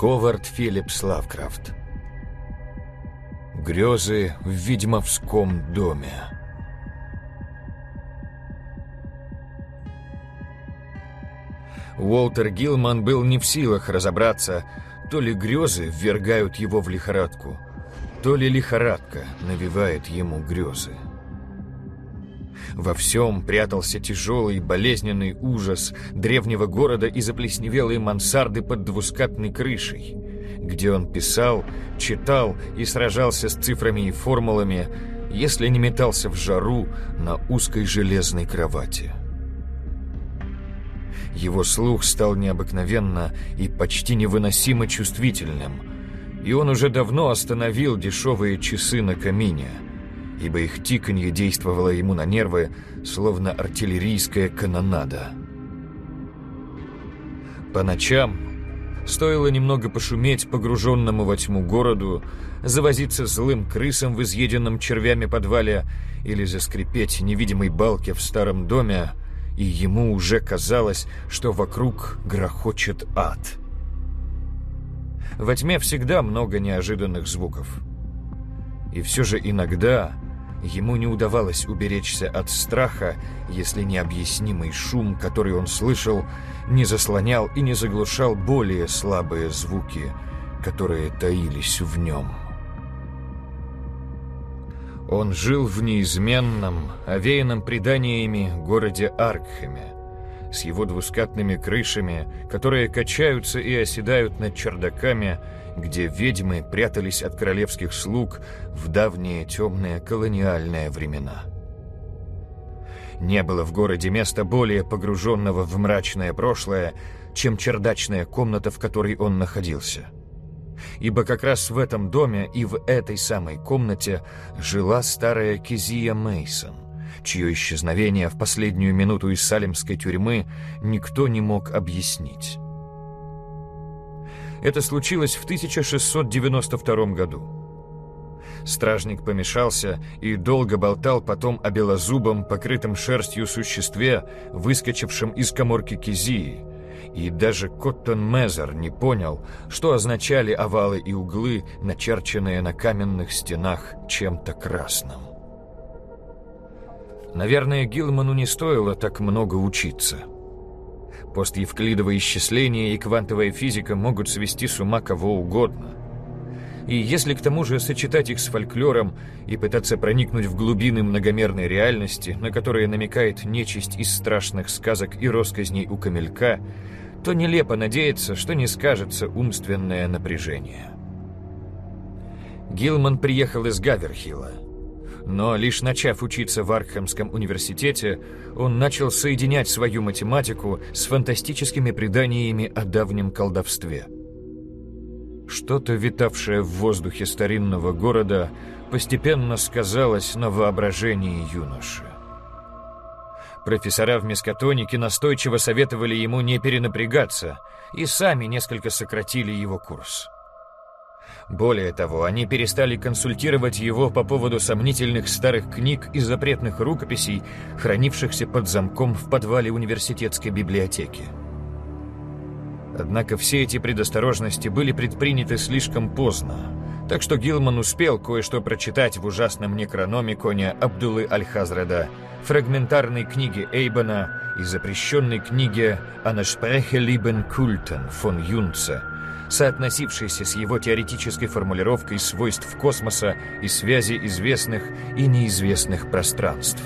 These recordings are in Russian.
Говард Филлипс Лавкрафт Грезы в ведьмовском доме Уолтер Гилман был не в силах разобраться, то ли грезы ввергают его в лихорадку, то ли лихорадка навевает ему грезы. Во всем прятался тяжелый болезненный ужас древнего города и заплесневелые мансарды под двускатной крышей, где он писал, читал и сражался с цифрами и формулами, если не метался в жару на узкой железной кровати. Его слух стал необыкновенно и почти невыносимо чувствительным, и он уже давно остановил дешевые часы на камине, ибо их тиканье действовало ему на нервы, словно артиллерийская канонада. По ночам Стоило немного пошуметь погруженному во тьму городу, завозиться злым крысам в изъеденном червями подвале или заскрипеть невидимой балке в старом доме, и ему уже казалось, что вокруг грохочет ад. Во тьме всегда много неожиданных звуков. И все же иногда ему не удавалось уберечься от страха, если необъяснимый шум, который он слышал, не заслонял и не заглушал более слабые звуки, которые таились в нем. Он жил в неизменном, овеянном преданиями городе Аркхеме, с его двускатными крышами, которые качаются и оседают над чердаками, где ведьмы прятались от королевских слуг в давние темные колониальные времена. Не было в городе места более погруженного в мрачное прошлое, чем чердачная комната, в которой он находился – ибо как раз в этом доме и в этой самой комнате жила старая Кизия Мейсон, чье исчезновение в последнюю минуту из салемской тюрьмы никто не мог объяснить. Это случилось в 1692 году. Стражник помешался и долго болтал потом о белозубом, покрытом шерстью существе, выскочившем из коморки Кизии, и даже Коттон Мезер не понял, что означали овалы и углы, начерченные на каменных стенах чем-то красным. Наверное, Гилману не стоило так много учиться. Постевклидовое исчисление и квантовая физика могут свести с ума кого угодно. И если к тому же сочетать их с фольклором и пытаться проникнуть в глубины многомерной реальности, на которые намекает нечисть из страшных сказок и росказней у камелька, то нелепо надеяться, что не скажется умственное напряжение. Гилман приехал из Гаверхилла. Но лишь начав учиться в Аркхемском университете, он начал соединять свою математику с фантастическими преданиями о давнем колдовстве. Что-то, витавшее в воздухе старинного города, постепенно сказалось на воображении юноши. Профессора в мискотонике настойчиво советовали ему не перенапрягаться и сами несколько сократили его курс. Более того, они перестали консультировать его по поводу сомнительных старых книг и запретных рукописей, хранившихся под замком в подвале университетской библиотеки. Однако все эти предосторожности были предприняты слишком поздно, так что Гилман успел кое-что прочитать в ужасном некрономиконе Абдулы Аль-Хазрада – фрагментарной книге Эйбона и запрещенной книге «Анашпрехе либен культен» фон Юнца, соотносившейся с его теоретической формулировкой свойств космоса и связи известных и неизвестных пространств.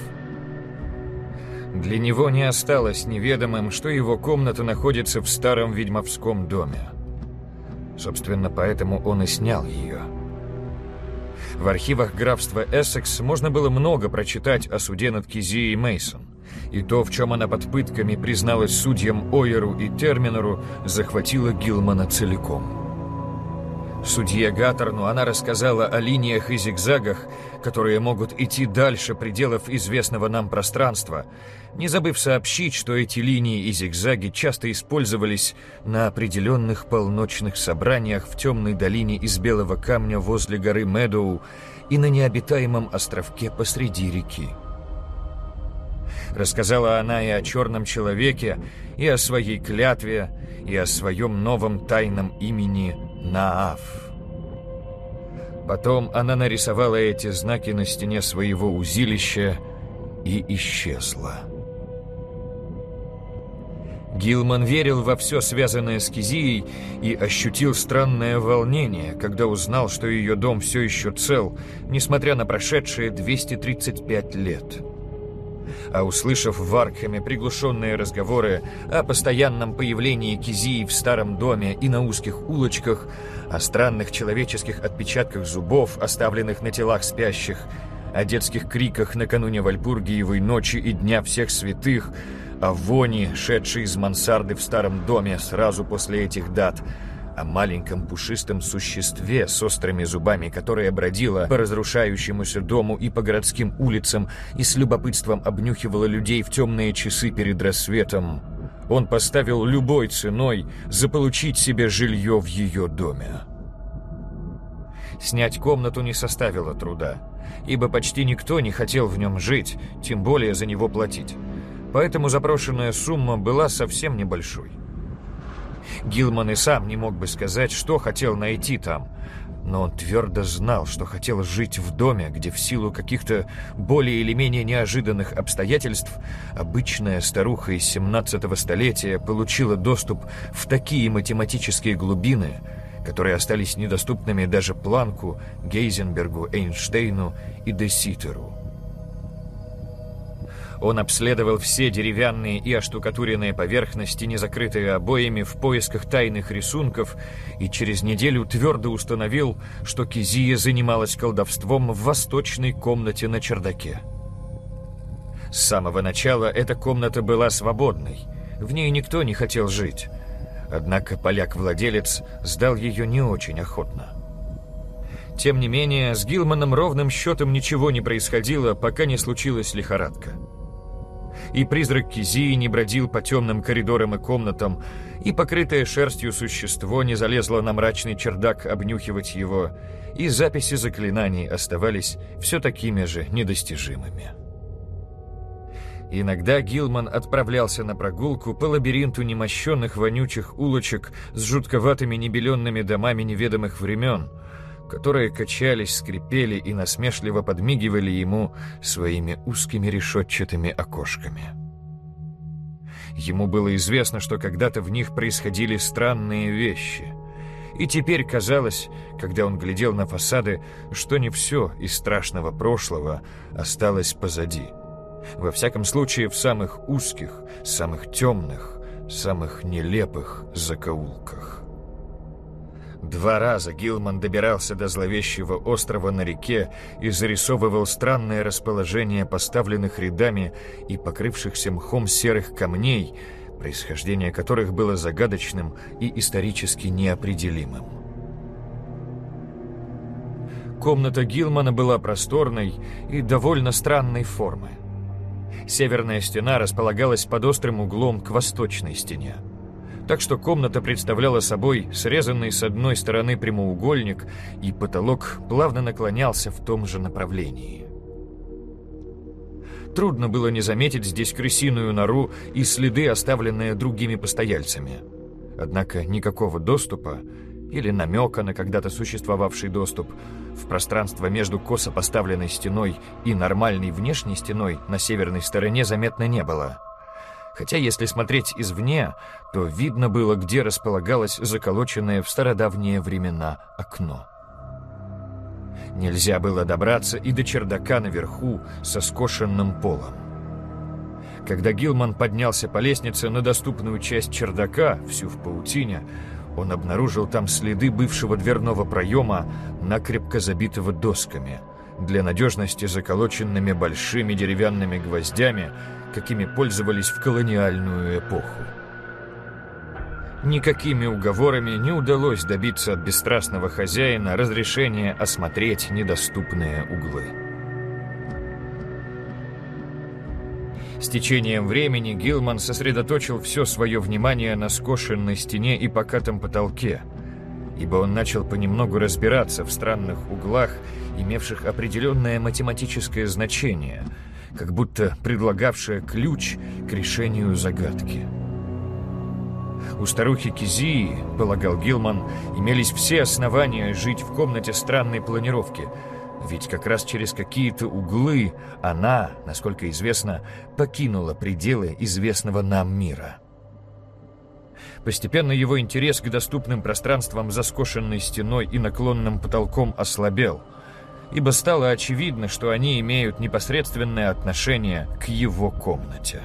Для него не осталось неведомым, что его комната находится в старом ведьмовском доме. Собственно, поэтому он и снял ее – в архивах графства Эссекс можно было много прочитать о суде над Кизией Мейсон. И то, в чем она под пытками призналась судьям Ойеру и Терминору, захватило Гилмана целиком. Судье Гаттерну она рассказала о линиях и зигзагах, которые могут идти дальше пределов известного нам пространства, не забыв сообщить, что эти линии и зигзаги часто использовались на определенных полночных собраниях в темной долине из белого камня возле горы Медоу и на необитаемом островке посреди реки. Рассказала она и о черном человеке, и о своей клятве, и о своем новом тайном имени Наав. Потом она нарисовала эти знаки на стене своего узилища и исчезла. Гилман верил во все связанное с Кизией и ощутил странное волнение, когда узнал, что ее дом все еще цел, несмотря на прошедшие 235 лет. А услышав в Аркхеме приглушенные разговоры о постоянном появлении Кизии в старом доме и на узких улочках, о странных человеческих отпечатках зубов, оставленных на телах спящих, о детских криках накануне Вальпургиевой ночи и Дня всех святых – о вони, шедшей из мансарды в старом доме сразу после этих дат, о маленьком пушистом существе с острыми зубами, которое бродило по разрушающемуся дому и по городским улицам и с любопытством обнюхивало людей в темные часы перед рассветом. Он поставил любой ценой заполучить себе жилье в ее доме. Снять комнату не составило труда, ибо почти никто не хотел в нем жить, тем более за него платить поэтому запрошенная сумма была совсем небольшой. Гилман и сам не мог бы сказать, что хотел найти там, но он твердо знал, что хотел жить в доме, где в силу каких-то более или менее неожиданных обстоятельств обычная старуха из 17 столетия получила доступ в такие математические глубины, которые остались недоступными даже Планку, Гейзенбергу, Эйнштейну и Деситеру. Он обследовал все деревянные и оштукатуренные поверхности, не закрытые обоями, в поисках тайных рисунков, и через неделю твердо установил, что Кизия занималась колдовством в восточной комнате на чердаке. С самого начала эта комната была свободной, в ней никто не хотел жить. Однако поляк-владелец сдал ее не очень охотно. Тем не менее, с Гилманом ровным счетом ничего не происходило, пока не случилась лихорадка и призрак Кизии не бродил по темным коридорам и комнатам, и покрытое шерстью существо не залезло на мрачный чердак обнюхивать его, и записи заклинаний оставались все такими же недостижимыми. Иногда Гилман отправлялся на прогулку по лабиринту немощенных вонючих улочек с жутковатыми небеленными домами неведомых времен — которые качались, скрипели и насмешливо подмигивали ему своими узкими решетчатыми окошками. Ему было известно, что когда-то в них происходили странные вещи. И теперь казалось, когда он глядел на фасады, что не все из страшного прошлого осталось позади. Во всяком случае, в самых узких, самых темных, самых нелепых закоулках. Два раза Гилман добирался до зловещего острова на реке и зарисовывал странное расположение поставленных рядами и покрывшихся мхом серых камней, происхождение которых было загадочным и исторически неопределимым. Комната Гилмана была просторной и довольно странной формы. Северная стена располагалась под острым углом к восточной стене так что комната представляла собой срезанный с одной стороны прямоугольник, и потолок плавно наклонялся в том же направлении. Трудно было не заметить здесь крысиную нору и следы, оставленные другими постояльцами. Однако никакого доступа или намека на когда-то существовавший доступ в пространство между косо поставленной стеной и нормальной внешней стеной на северной стороне заметно не было – хотя если смотреть извне, то видно было, где располагалось заколоченное в стародавние времена окно. Нельзя было добраться и до чердака наверху со скошенным полом. Когда Гилман поднялся по лестнице на доступную часть чердака, всю в паутине, он обнаружил там следы бывшего дверного проема, накрепко забитого досками, для надежности заколоченными большими деревянными гвоздями, какими пользовались в колониальную эпоху. Никакими уговорами не удалось добиться от бесстрастного хозяина разрешения осмотреть недоступные углы. С течением времени Гилман сосредоточил все свое внимание на скошенной стене и покатом потолке, ибо он начал понемногу разбираться в странных углах, имевших определенное математическое значение – как будто предлагавшая ключ к решению загадки. У старухи Кизии, полагал Гилман, имелись все основания жить в комнате странной планировки, ведь как раз через какие-то углы она, насколько известно, покинула пределы известного нам мира. Постепенно его интерес к доступным пространствам за скошенной стеной и наклонным потолком ослабел, ибо стало очевидно, что они имеют непосредственное отношение к его комнате.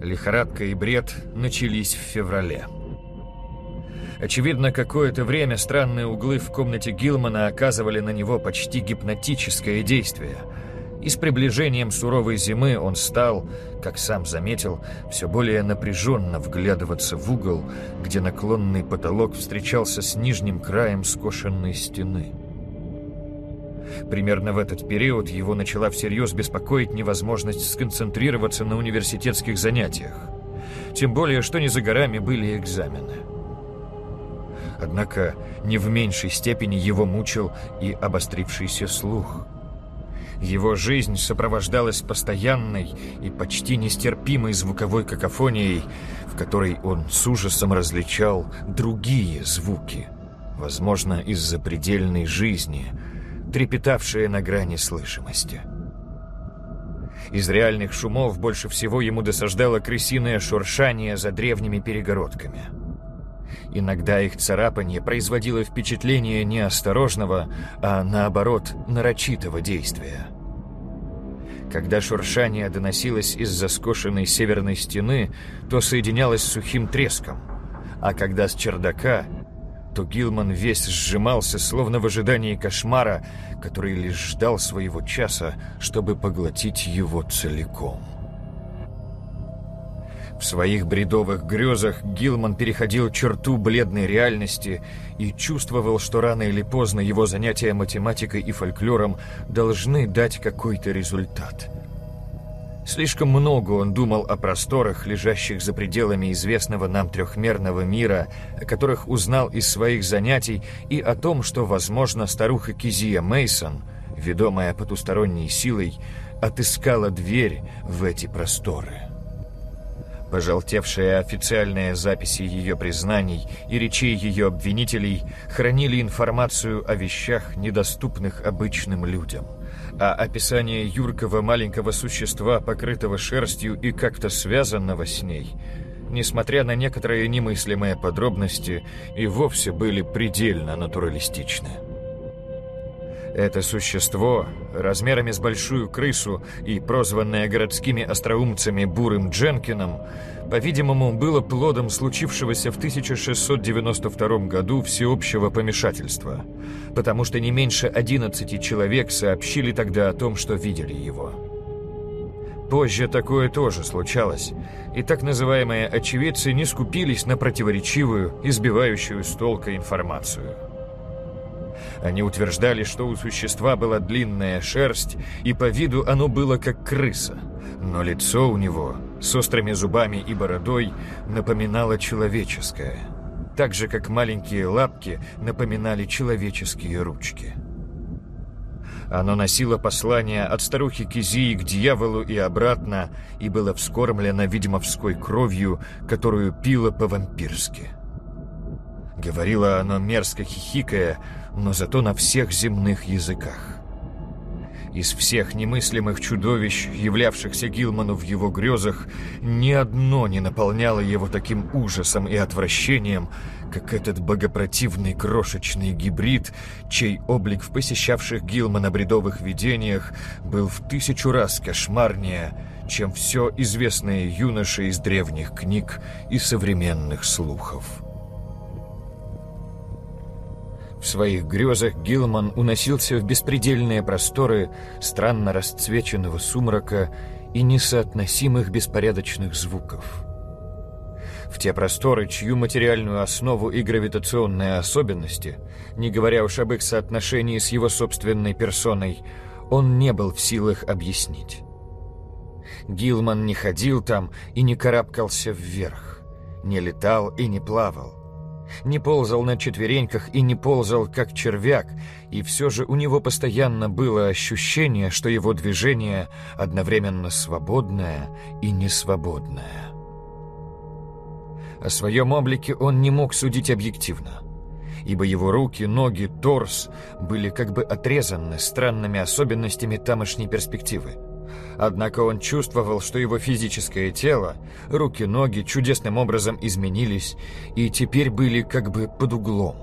Лихорадка и бред начались в феврале. Очевидно, какое-то время странные углы в комнате Гилмана оказывали на него почти гипнотическое действие. И с приближением суровой зимы он стал, как сам заметил, все более напряженно вглядываться в угол, где наклонный потолок встречался с нижним краем скошенной стены. Примерно в этот период его начала всерьез беспокоить невозможность сконцентрироваться на университетских занятиях. Тем более, что не за горами были экзамены. Однако не в меньшей степени его мучил и обострившийся слух. Его жизнь сопровождалась постоянной и почти нестерпимой звуковой какофонией, в которой он с ужасом различал другие звуки, возможно, из-за предельной жизни – трепетавшее на грани слышимости. Из реальных шумов больше всего ему досаждало крысиное шуршание за древними перегородками. Иногда их царапанье производило впечатление не осторожного, а наоборот, нарочитого действия. Когда шуршание доносилось из-за скошенной северной стены, то соединялось с сухим треском, а когда с чердака то Гилман весь сжимался, словно в ожидании кошмара, который лишь ждал своего часа, чтобы поглотить его целиком. В своих бредовых грезах Гилман переходил черту бледной реальности и чувствовал, что рано или поздно его занятия математикой и фольклором должны дать какой-то результат – Слишком много он думал о просторах, лежащих за пределами известного нам трехмерного мира, о которых узнал из своих занятий, и о том, что, возможно, старуха Кизия Мейсон, ведомая потусторонней силой, отыскала дверь в эти просторы. Пожелтевшие официальные записи ее признаний и речей ее обвинителей хранили информацию о вещах, недоступных обычным людям – а описание юркого маленького существа, покрытого шерстью и как-то связанного с ней, несмотря на некоторые немыслимые подробности, и вовсе были предельно натуралистичны. Это существо, размерами с большую крысу и прозванное городскими остроумцами Бурым Дженкином, по-видимому, было плодом случившегося в 1692 году всеобщего помешательства, потому что не меньше 11 человек сообщили тогда о том, что видели его. Позже такое тоже случалось, и так называемые очевидцы не скупились на противоречивую, избивающую с толка информацию – они утверждали, что у существа была длинная шерсть, и по виду оно было как крыса. Но лицо у него с острыми зубами и бородой напоминало человеческое, так же, как маленькие лапки напоминали человеческие ручки. Оно носило послание от старухи Кизии к дьяволу и обратно и было вскормлено ведьмовской кровью, которую пило по-вампирски. Говорило оно мерзко хихикая, но зато на всех земных языках. Из всех немыслимых чудовищ, являвшихся Гилману в его грезах, ни одно не наполняло его таким ужасом и отвращением, как этот богопротивный крошечный гибрид, чей облик в посещавших Гилмана бредовых видениях был в тысячу раз кошмарнее, чем все известное юноше из древних книг и современных слухов. В своих грезах Гилман уносился в беспредельные просторы странно расцвеченного сумрака и несоотносимых беспорядочных звуков. В те просторы, чью материальную основу и гравитационные особенности, не говоря уж об их соотношении с его собственной персоной, он не был в силах объяснить. Гилман не ходил там и не карабкался вверх, не летал и не плавал не ползал на четвереньках и не ползал как червяк, и все же у него постоянно было ощущение, что его движение одновременно свободное и несвободное. О своем облике он не мог судить объективно, ибо его руки, ноги, торс были как бы отрезаны странными особенностями тамошней перспективы. Однако он чувствовал, что его физическое тело, руки, ноги чудесным образом изменились и теперь были как бы под углом.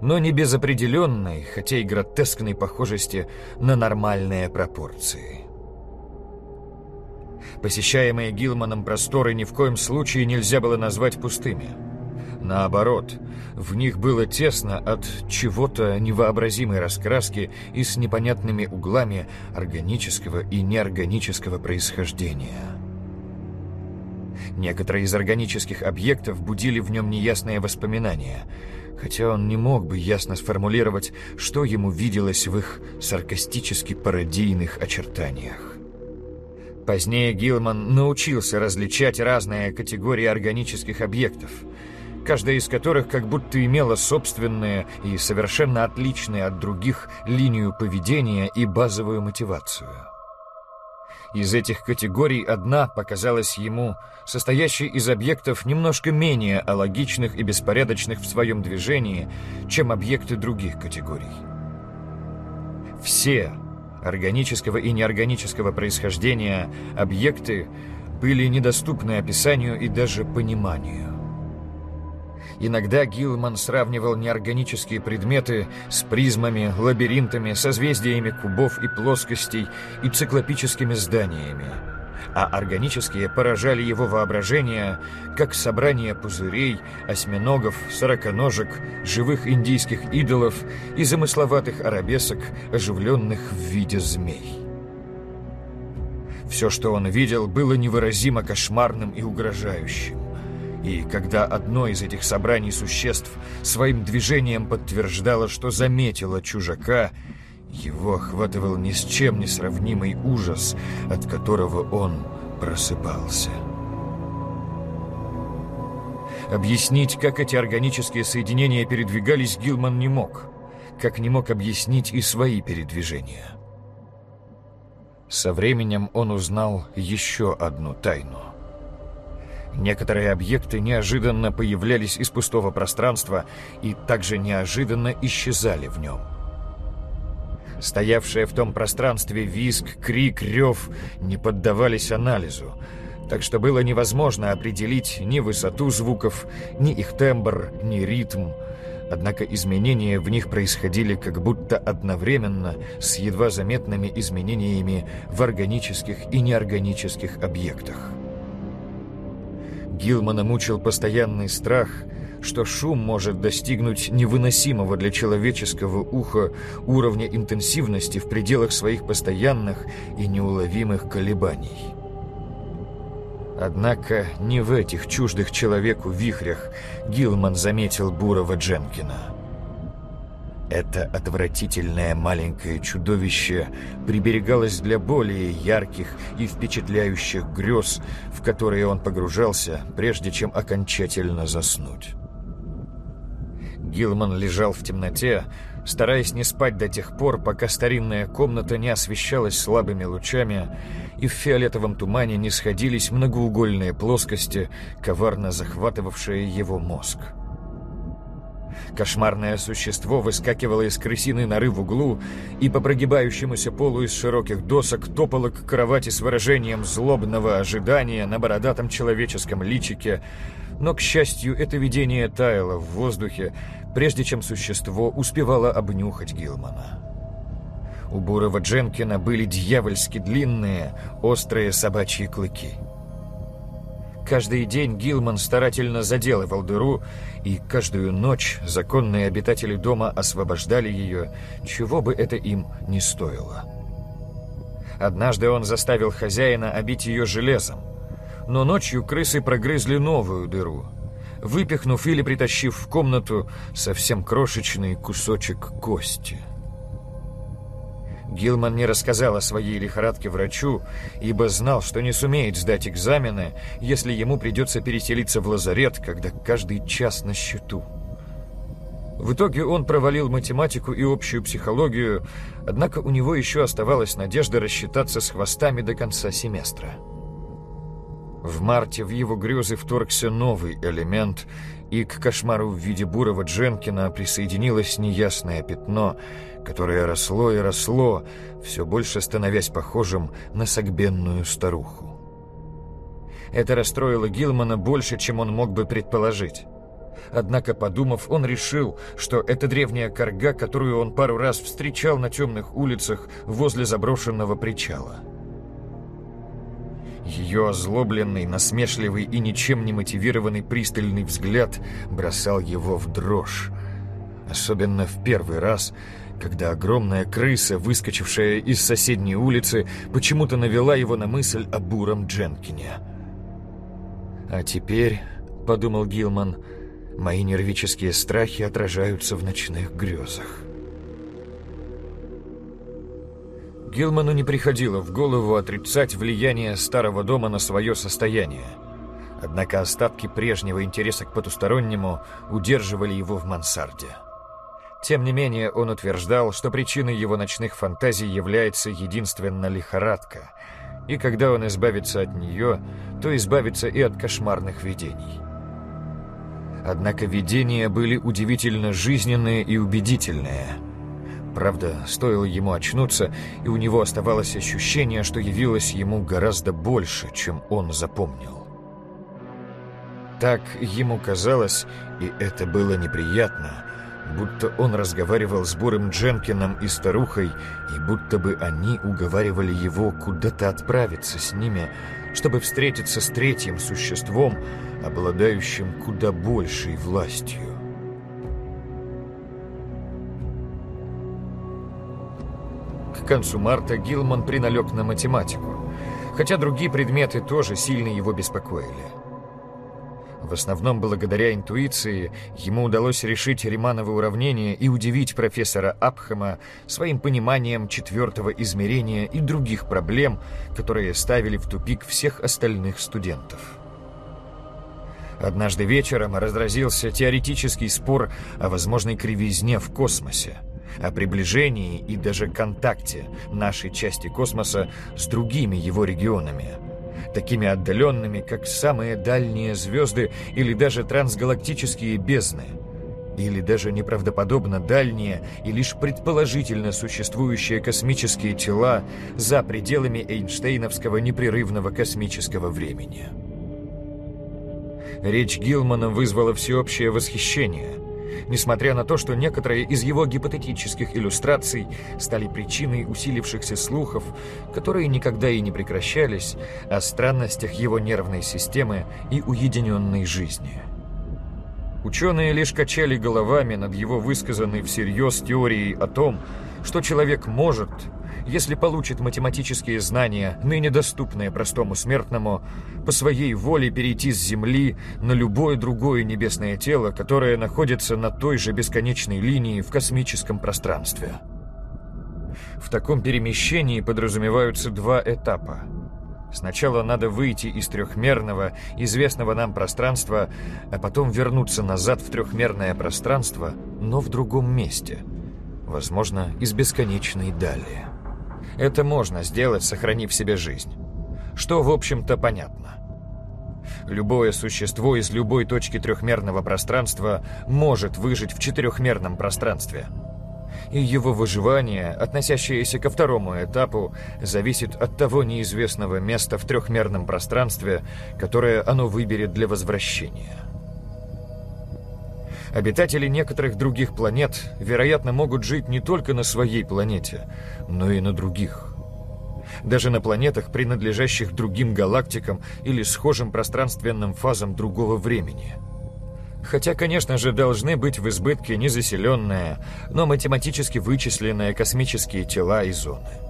Но не без определенной, хотя и гротескной похожести на нормальные пропорции. Посещаемые Гилманом просторы ни в коем случае нельзя было назвать пустыми. Наоборот, в них было тесно от чего-то невообразимой раскраски и с непонятными углами органического и неорганического происхождения. Некоторые из органических объектов будили в нем неясные воспоминания, хотя он не мог бы ясно сформулировать, что ему виделось в их саркастически пародийных очертаниях. Позднее Гилман научился различать разные категории органических объектов – каждая из которых как будто имела собственные и совершенно отличные от других линию поведения и базовую мотивацию. Из этих категорий одна показалась ему состоящей из объектов немножко менее алогичных и беспорядочных в своем движении, чем объекты других категорий. Все органического и неорганического происхождения объекты были недоступны описанию и даже пониманию. Иногда Гилман сравнивал неорганические предметы с призмами, лабиринтами, созвездиями кубов и плоскостей и циклопическими зданиями. А органические поражали его воображение, как собрание пузырей, осьминогов, сороконожек, живых индийских идолов и замысловатых арабесок, оживленных в виде змей. Все, что он видел, было невыразимо кошмарным и угрожающим. И когда одно из этих собраний существ своим движением подтверждало, что заметило чужака, его охватывал ни с чем не сравнимый ужас, от которого он просыпался. Объяснить, как эти органические соединения передвигались, Гилман не мог, как не мог объяснить и свои передвижения. Со временем он узнал еще одну тайну. Некоторые объекты неожиданно появлялись из пустого пространства и также неожиданно исчезали в нем. Стоявшие в том пространстве визг, крик, рев не поддавались анализу, так что было невозможно определить ни высоту звуков, ни их тембр, ни ритм. Однако изменения в них происходили как будто одновременно с едва заметными изменениями в органических и неорганических объектах. Гилмана мучил постоянный страх, что шум может достигнуть невыносимого для человеческого уха уровня интенсивности в пределах своих постоянных и неуловимых колебаний. Однако не в этих чуждых человеку вихрях Гилман заметил Бурова Дженкина. Это отвратительное маленькое чудовище приберегалось для более ярких и впечатляющих грез, в которые он погружался, прежде чем окончательно заснуть. Гилман лежал в темноте, стараясь не спать до тех пор, пока старинная комната не освещалась слабыми лучами, и в фиолетовом тумане не сходились многоугольные плоскости, коварно захватывавшие его мозг. Кошмарное существо выскакивало из крысиной норы в углу и по прогибающемуся полу из широких досок топало к кровати с выражением злобного ожидания на бородатом человеческом личике, но, к счастью, это видение таяло в воздухе, прежде чем существо успевало обнюхать Гилмана. У бурого Дженкина были дьявольски длинные, острые собачьи клыки — Каждый день Гилман старательно заделывал дыру, и каждую ночь законные обитатели дома освобождали ее, чего бы это им не стоило. Однажды он заставил хозяина обить ее железом, но ночью крысы прогрызли новую дыру, выпихнув или притащив в комнату совсем крошечный кусочек кости. Гилман не рассказал о своей лихорадке врачу, ибо знал, что не сумеет сдать экзамены, если ему придется переселиться в лазарет, когда каждый час на счету. В итоге он провалил математику и общую психологию, однако у него еще оставалась надежда рассчитаться с хвостами до конца семестра. В марте в его грезы вторгся новый элемент, и к кошмару в виде бурого Дженкина присоединилось неясное пятно, которое росло и росло, все больше становясь похожим на согбенную старуху. Это расстроило Гилмана больше, чем он мог бы предположить. Однако, подумав, он решил, что это древняя корга, которую он пару раз встречал на темных улицах возле заброшенного причала. Ее озлобленный, насмешливый и ничем не мотивированный пристальный взгляд бросал его в дрожь. Особенно в первый раз, когда огромная крыса, выскочившая из соседней улицы, почему-то навела его на мысль о буром Дженкине. «А теперь», — подумал Гилман, — Мои нервические страхи отражаются в ночных грезах. Гилману не приходило в голову отрицать влияние старого дома на свое состояние. Однако остатки прежнего интереса к потустороннему удерживали его в мансарде. Тем не менее, он утверждал, что причиной его ночных фантазий является единственно лихорадка, и когда он избавится от нее, то избавится и от кошмарных видений. Однако видения были удивительно жизненные и убедительные. Правда, стоило ему очнуться, и у него оставалось ощущение, что явилось ему гораздо больше, чем он запомнил. Так ему казалось, и это было неприятно, будто он разговаривал с Бурым Дженкином и старухой, и будто бы они уговаривали его куда-то отправиться с ними, чтобы встретиться с третьим существом, обладающим куда большей властью. Концу марта Гилман приналег на математику, хотя другие предметы тоже сильно его беспокоили. В основном благодаря интуиции ему удалось решить Риманово уравнение и удивить профессора Апхема своим пониманием четвертого измерения и других проблем, которые ставили в тупик всех остальных студентов. Однажды вечером разразился теоретический спор о возможной кривизне в космосе, о приближении и даже контакте нашей части космоса с другими его регионами, такими отдаленными, как самые дальние звезды или даже трансгалактические бездны, или даже неправдоподобно дальние и лишь предположительно существующие космические тела за пределами Эйнштейновского непрерывного космического времени. Речь Гилмана вызвала всеобщее восхищение, несмотря на то, что некоторые из его гипотетических иллюстраций стали причиной усилившихся слухов, которые никогда и не прекращались, о странностях его нервной системы и уединенной жизни. Ученые лишь качали головами над его высказанной всерьез теорией о том, что человек может если получит математические знания, ныне доступные простому смертному, по своей воле перейти с Земли на любое другое небесное тело, которое находится на той же бесконечной линии в космическом пространстве. В таком перемещении подразумеваются два этапа. Сначала надо выйти из трехмерного, известного нам пространства, а потом вернуться назад в трехмерное пространство, но в другом месте. Возможно, из бесконечной дали. Это можно сделать, сохранив себе жизнь. Что, в общем-то, понятно. Любое существо из любой точки трехмерного пространства может выжить в четырехмерном пространстве. И его выживание, относящееся ко второму этапу, зависит от того неизвестного места в трехмерном пространстве, которое оно выберет для возвращения. Обитатели некоторых других планет, вероятно, могут жить не только на своей планете, но и на других. Даже на планетах, принадлежащих другим галактикам или схожим пространственным фазам другого времени. Хотя, конечно же, должны быть в избытке незаселенные, но математически вычисленные космические тела и зоны.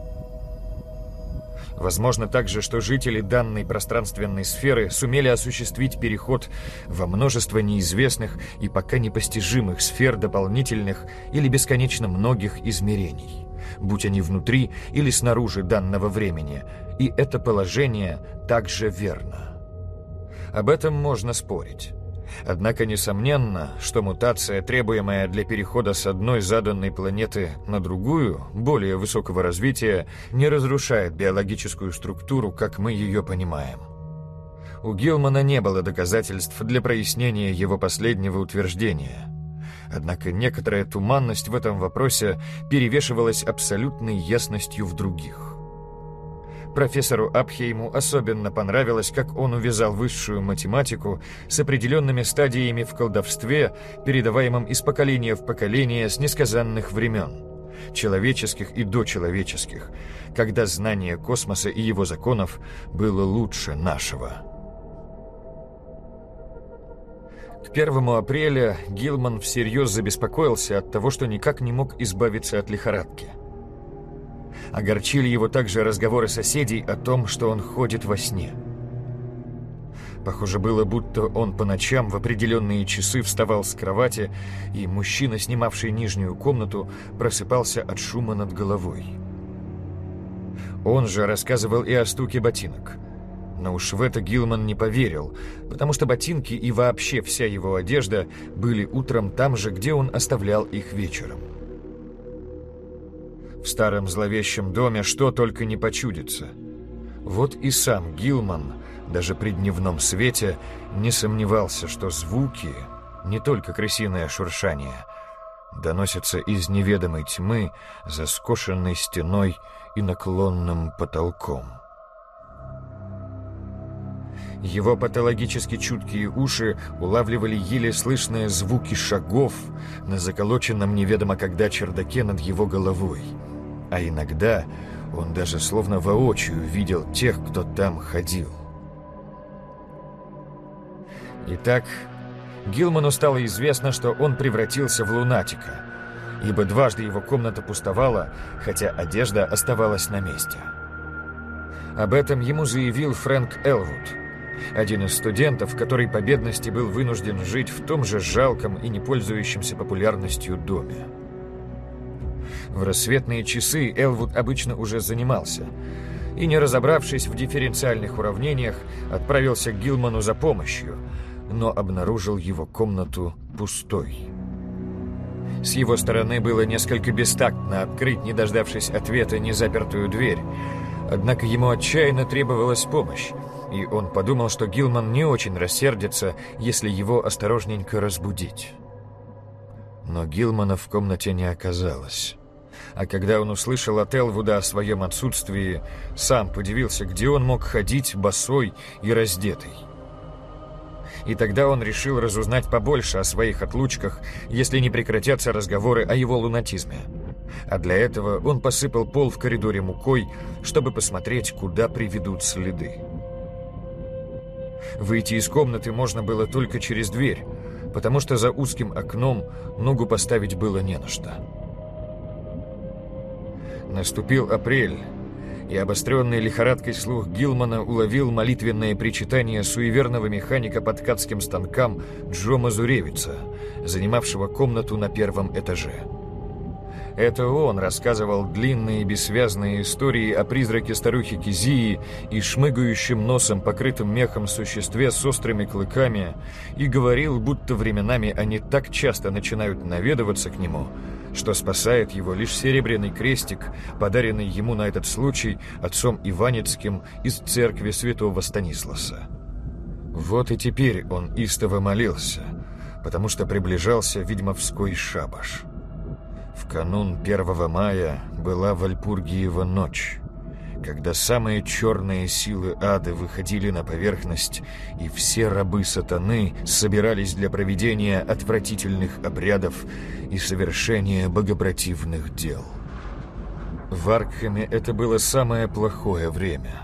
Возможно также, что жители данной пространственной сферы сумели осуществить переход во множество неизвестных и пока непостижимых сфер дополнительных или бесконечно многих измерений, будь они внутри или снаружи данного времени, и это положение также верно. Об этом можно спорить. Однако несомненно, что мутация, требуемая для перехода с одной заданной планеты на другую, более высокого развития, не разрушает биологическую структуру, как мы ее понимаем. У Гилмана не было доказательств для прояснения его последнего утверждения. Однако некоторая туманность в этом вопросе перевешивалась абсолютной ясностью в других. Профессору Абхейму особенно понравилось, как он увязал высшую математику с определенными стадиями в колдовстве, передаваемом из поколения в поколение с несказанных времен, человеческих и дочеловеческих, когда знание космоса и его законов было лучше нашего. К 1 апреля Гилман всерьез забеспокоился от того, что никак не мог избавиться от лихорадки – Огорчили его также разговоры соседей о том, что он ходит во сне. Похоже было, будто он по ночам в определенные часы вставал с кровати, и мужчина, снимавший нижнюю комнату, просыпался от шума над головой. Он же рассказывал и о стуке ботинок. Но уж в это Гилман не поверил, потому что ботинки и вообще вся его одежда были утром там же, где он оставлял их вечером. В старом зловещем доме что только не почудится. Вот и сам Гилман, даже при дневном свете, не сомневался, что звуки, не только крысиное шуршание, доносятся из неведомой тьмы за скошенной стеной и наклонным потолком. Его патологически чуткие уши улавливали еле слышные звуки шагов на заколоченном неведомо когда чердаке над его головой — а иногда он даже словно воочию видел тех, кто там ходил. Итак, Гилману стало известно, что он превратился в лунатика, ибо дважды его комната пустовала, хотя одежда оставалась на месте. Об этом ему заявил Фрэнк Элвуд, один из студентов, который по бедности был вынужден жить в том же жалком и не пользующемся популярностью доме. В рассветные часы Элвуд обычно уже занимался. И, не разобравшись в дифференциальных уравнениях, отправился к Гилману за помощью, но обнаружил его комнату пустой. С его стороны было несколько бестактно открыть, не дождавшись ответа, незапертую дверь. Однако ему отчаянно требовалась помощь, и он подумал, что Гилман не очень рассердится, если его осторожненько разбудить. Но Гилмана в комнате не оказалось а когда он услышал от Элвуда о своем отсутствии, сам подивился, где он мог ходить босой и раздетый. И тогда он решил разузнать побольше о своих отлучках, если не прекратятся разговоры о его лунатизме. А для этого он посыпал пол в коридоре мукой, чтобы посмотреть, куда приведут следы. Выйти из комнаты можно было только через дверь, потому что за узким окном ногу поставить было не на что. Наступил апрель, и обостренный лихорадкой слух Гилмана уловил молитвенное причитание суеверного механика под ткацким станкам Джо Мазуревица, занимавшего комнату на первом этаже. Это он рассказывал длинные бессвязные истории о призраке старухи Кизии и шмыгающем носом, покрытым мехом существе с острыми клыками, и говорил, будто временами они так часто начинают наведываться к нему, что спасает его лишь серебряный крестик, подаренный ему на этот случай отцом Иванецким из церкви святого Станисласа. Вот и теперь он истово молился, потому что приближался ведьмовской шабаш. В канун 1 мая была Вальпургиева ночь, когда самые черные силы ада выходили на поверхность, и все рабы сатаны собирались для проведения отвратительных обрядов и совершения богопротивных дел. В Аркхеме это было самое плохое время.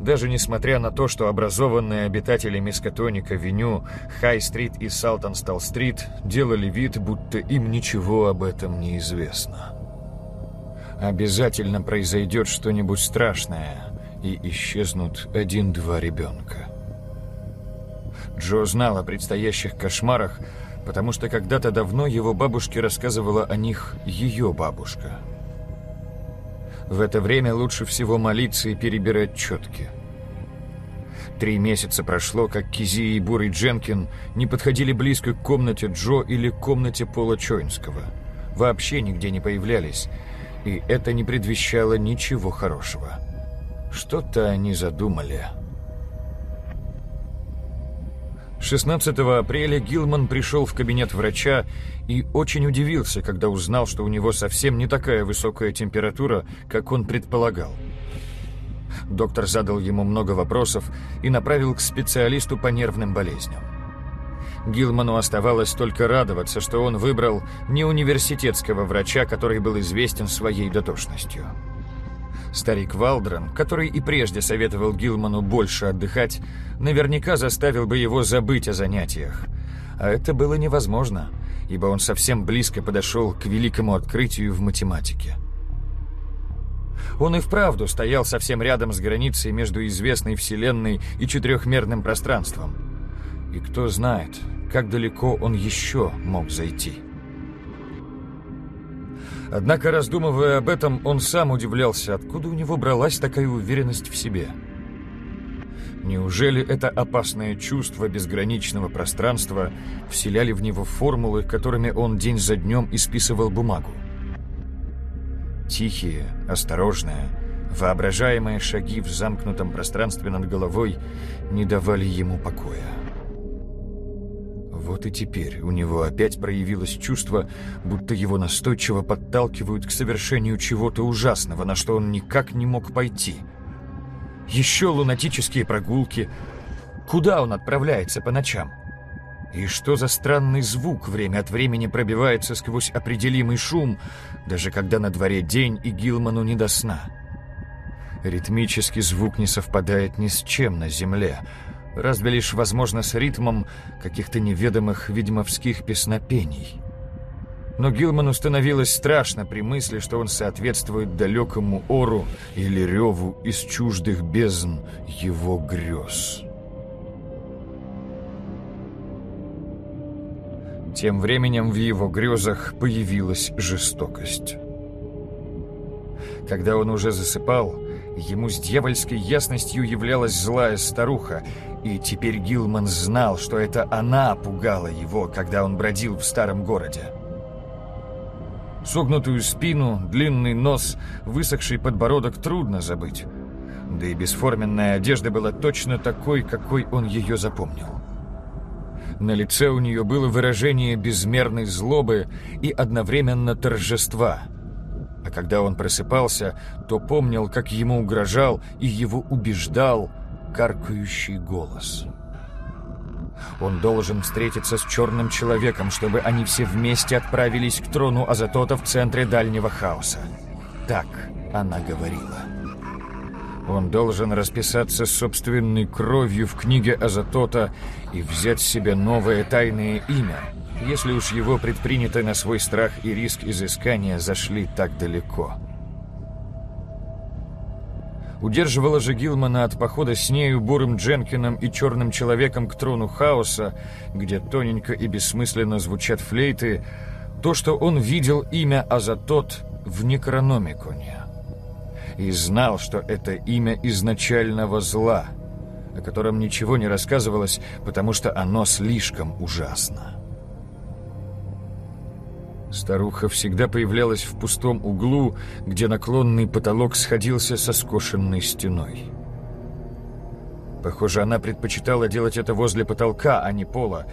Даже несмотря на то, что образованные обитатели Мискатоника, Веню, Хай-стрит и Салтонстал-стрит делали вид, будто им ничего об этом не известно. Обязательно произойдет что-нибудь страшное, и исчезнут один-два ребенка. Джо знал о предстоящих кошмарах, потому что когда-то давно его бабушке рассказывала о них ее бабушка. В это время лучше всего молиться и перебирать четки. Три месяца прошло, как Кизи и Бурый Дженкин не подходили близко к комнате Джо или комнате Пола Чойнского. Вообще нигде не появлялись, и это не предвещало ничего хорошего. Что-то они задумали. 16 апреля Гилман пришел в кабинет врача и очень удивился, когда узнал, что у него совсем не такая высокая температура, как он предполагал. Доктор задал ему много вопросов и направил к специалисту по нервным болезням. Гилману оставалось только радоваться, что он выбрал не университетского врача, который был известен своей дотошностью. Старик Валдрон, который и прежде советовал Гилману больше отдыхать, наверняка заставил бы его забыть о занятиях. А это было невозможно, ибо он совсем близко подошел к великому открытию в математике. Он и вправду стоял совсем рядом с границей между известной Вселенной и четырехмерным пространством. И кто знает, как далеко он еще мог зайти. Однако, раздумывая об этом, он сам удивлялся, откуда у него бралась такая уверенность в себе. Неужели это опасное чувство безграничного пространства вселяли в него формулы, которыми он день за днем исписывал бумагу? Тихие, осторожные, воображаемые шаги в замкнутом пространстве над головой не давали ему покоя. Вот и теперь у него опять проявилось чувство, будто его настойчиво подталкивают к совершению чего-то ужасного, на что он никак не мог пойти. Еще лунатические прогулки. Куда он отправляется по ночам? И что за странный звук время от времени пробивается сквозь определимый шум, даже когда на дворе день и Гилману не до сна? Ритмический звук не совпадает ни с чем на земле — разве лишь, возможно, с ритмом каких-то неведомых ведьмовских песнопений. Но Гилману становилось страшно при мысли, что он соответствует далекому ору или реву из чуждых бездн его грез. Тем временем в его грезах появилась жестокость. Когда он уже засыпал, ему с дьявольской ясностью являлась злая старуха, и теперь Гилман знал, что это она пугала его, когда он бродил в старом городе. Согнутую спину, длинный нос, высохший подбородок трудно забыть. Да и бесформенная одежда была точно такой, какой он ее запомнил. На лице у нее было выражение безмерной злобы и одновременно торжества. А когда он просыпался, то помнил, как ему угрожал и его убеждал – каркающий голос. Он должен встретиться с черным человеком, чтобы они все вместе отправились к трону Азатота в центре Дальнего Хаоса. Так она говорила. Он должен расписаться собственной кровью в книге Азатота и взять себе новое тайное имя, если уж его предпринятое на свой страх и риск изыскания зашли так далеко. Удерживала же Гилмана от похода с нею, Бурым Дженкином и Черным Человеком к трону хаоса, где тоненько и бессмысленно звучат флейты, то, что он видел имя Азатот в Некрономиконе. И знал, что это имя изначального зла, о котором ничего не рассказывалось, потому что оно слишком ужасно. Старуха всегда появлялась в пустом углу, где наклонный потолок сходился со скошенной стеной. Похоже, она предпочитала делать это возле потолка, а не пола,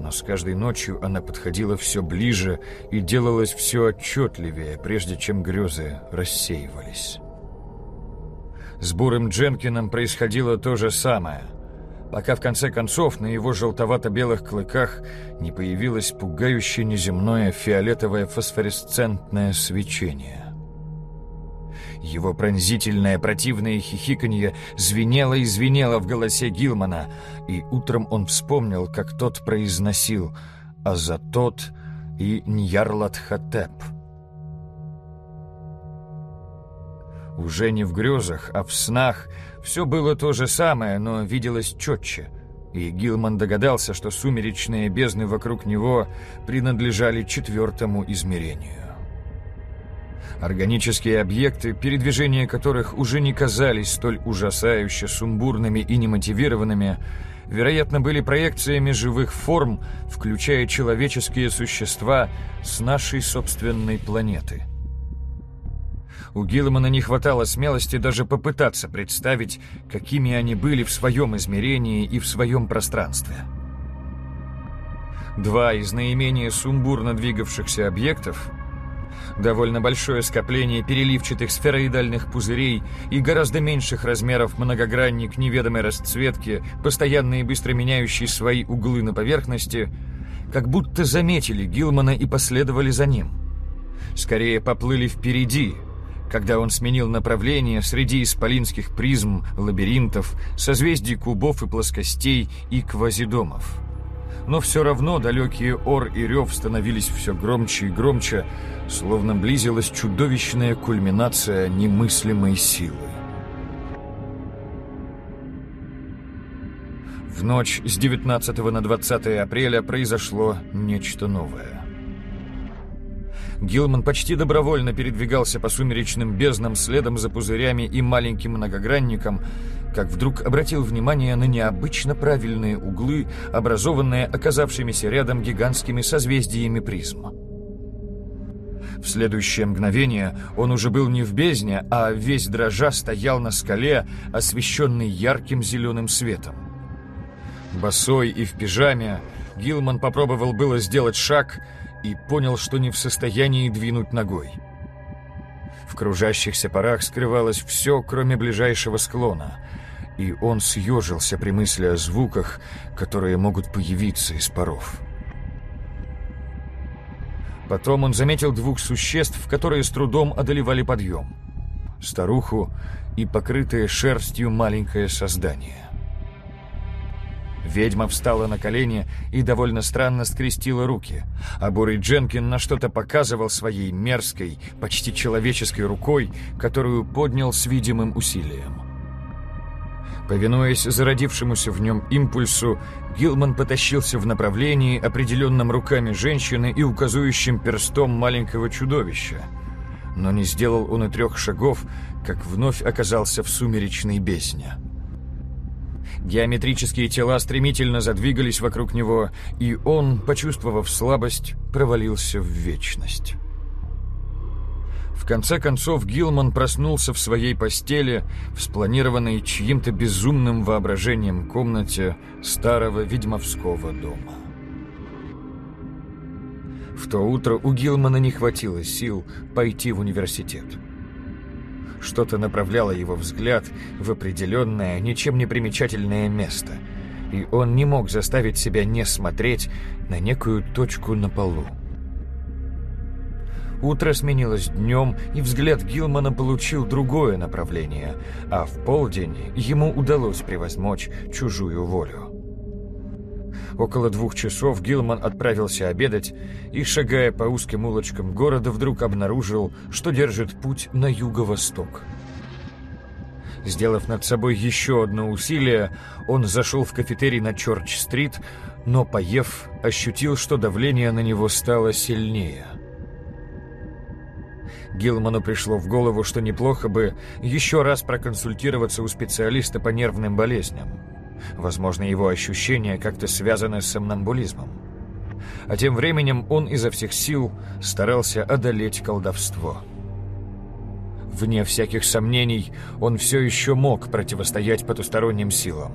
но с каждой ночью она подходила все ближе и делалась все отчетливее, прежде чем грезы рассеивались. С Бурым Дженкином происходило то же самое — пока в конце концов на его желтовато-белых клыках не появилось пугающее неземное фиолетовое фосфоресцентное свечение. Его пронзительное противное хихиканье звенело и звенело в голосе Гилмана, и утром он вспомнил, как тот произносил «Азатот» и «Ньярлатхотеп». Уже не в грезах, а в снах – все было то же самое, но виделось четче. И Гилман догадался, что сумеречные бездны вокруг него принадлежали четвертому измерению. Органические объекты, передвижения которых уже не казались столь ужасающе сумбурными и немотивированными, вероятно, были проекциями живых форм, включая человеческие существа с нашей собственной планеты. У Гиллмана не хватало смелости даже попытаться представить, какими они были в своем измерении и в своем пространстве. Два из наименее сумбурно двигавшихся объектов — довольно большое скопление переливчатых сфероидальных пузырей и гораздо меньших размеров многогранник неведомой расцветки, постоянно и быстро меняющий свои углы на поверхности, как будто заметили Гилмана и последовали за ним. Скорее поплыли впереди, когда он сменил направление среди исполинских призм, лабиринтов, созвездий кубов и плоскостей и квазидомов но все равно далекие ор и рев становились все громче и громче, словно близилась чудовищная кульминация немыслимой силы. В ночь с 19 на 20 апреля произошло нечто новое. Гилман почти добровольно передвигался по сумеречным безднам следом за пузырями и маленьким многогранником, как вдруг обратил внимание на необычно правильные углы, образованные оказавшимися рядом гигантскими созвездиями призм. В следующее мгновение он уже был не в бездне, а весь дрожа стоял на скале, освещенный ярким зеленым светом. Босой и в пижаме Гилман попробовал было сделать шаг и понял, что не в состоянии двинуть ногой. В кружащихся парах скрывалось все, кроме ближайшего склона — и он съежился при мысли о звуках, которые могут появиться из паров. Потом он заметил двух существ, которые с трудом одолевали подъем. Старуху и покрытое шерстью маленькое создание. Ведьма встала на колени и довольно странно скрестила руки, а Бурый Дженкин на что-то показывал своей мерзкой, почти человеческой рукой, которую поднял с видимым усилием. Повинуясь зародившемуся в нем импульсу, Гилман потащился в направлении, определенном руками женщины и указующим перстом маленького чудовища. Но не сделал он и трех шагов, как вновь оказался в сумеречной бесне. Геометрические тела стремительно задвигались вокруг него, и он, почувствовав слабость, провалился в вечность. В конце концов Гилман проснулся в своей постели, в спланированной чьим-то безумным воображением комнате старого ведьмовского дома. В то утро у Гилмана не хватило сил пойти в университет. Что-то направляло его взгляд в определенное, ничем не примечательное место, и он не мог заставить себя не смотреть на некую точку на полу. Утро сменилось днем, и взгляд Гилмана получил другое направление, а в полдень ему удалось превозмочь чужую волю. Около двух часов Гилман отправился обедать и, шагая по узким улочкам города, вдруг обнаружил, что держит путь на юго-восток. Сделав над собой еще одно усилие, он зашел в кафетерий на Чорч-стрит, но, поев, ощутил, что давление на него стало сильнее – Гилману пришло в голову, что неплохо бы еще раз проконсультироваться у специалиста по нервным болезням. Возможно, его ощущения как-то связаны с сомнамбулизмом. А тем временем он изо всех сил старался одолеть колдовство. Вне всяких сомнений, он все еще мог противостоять потусторонним силам.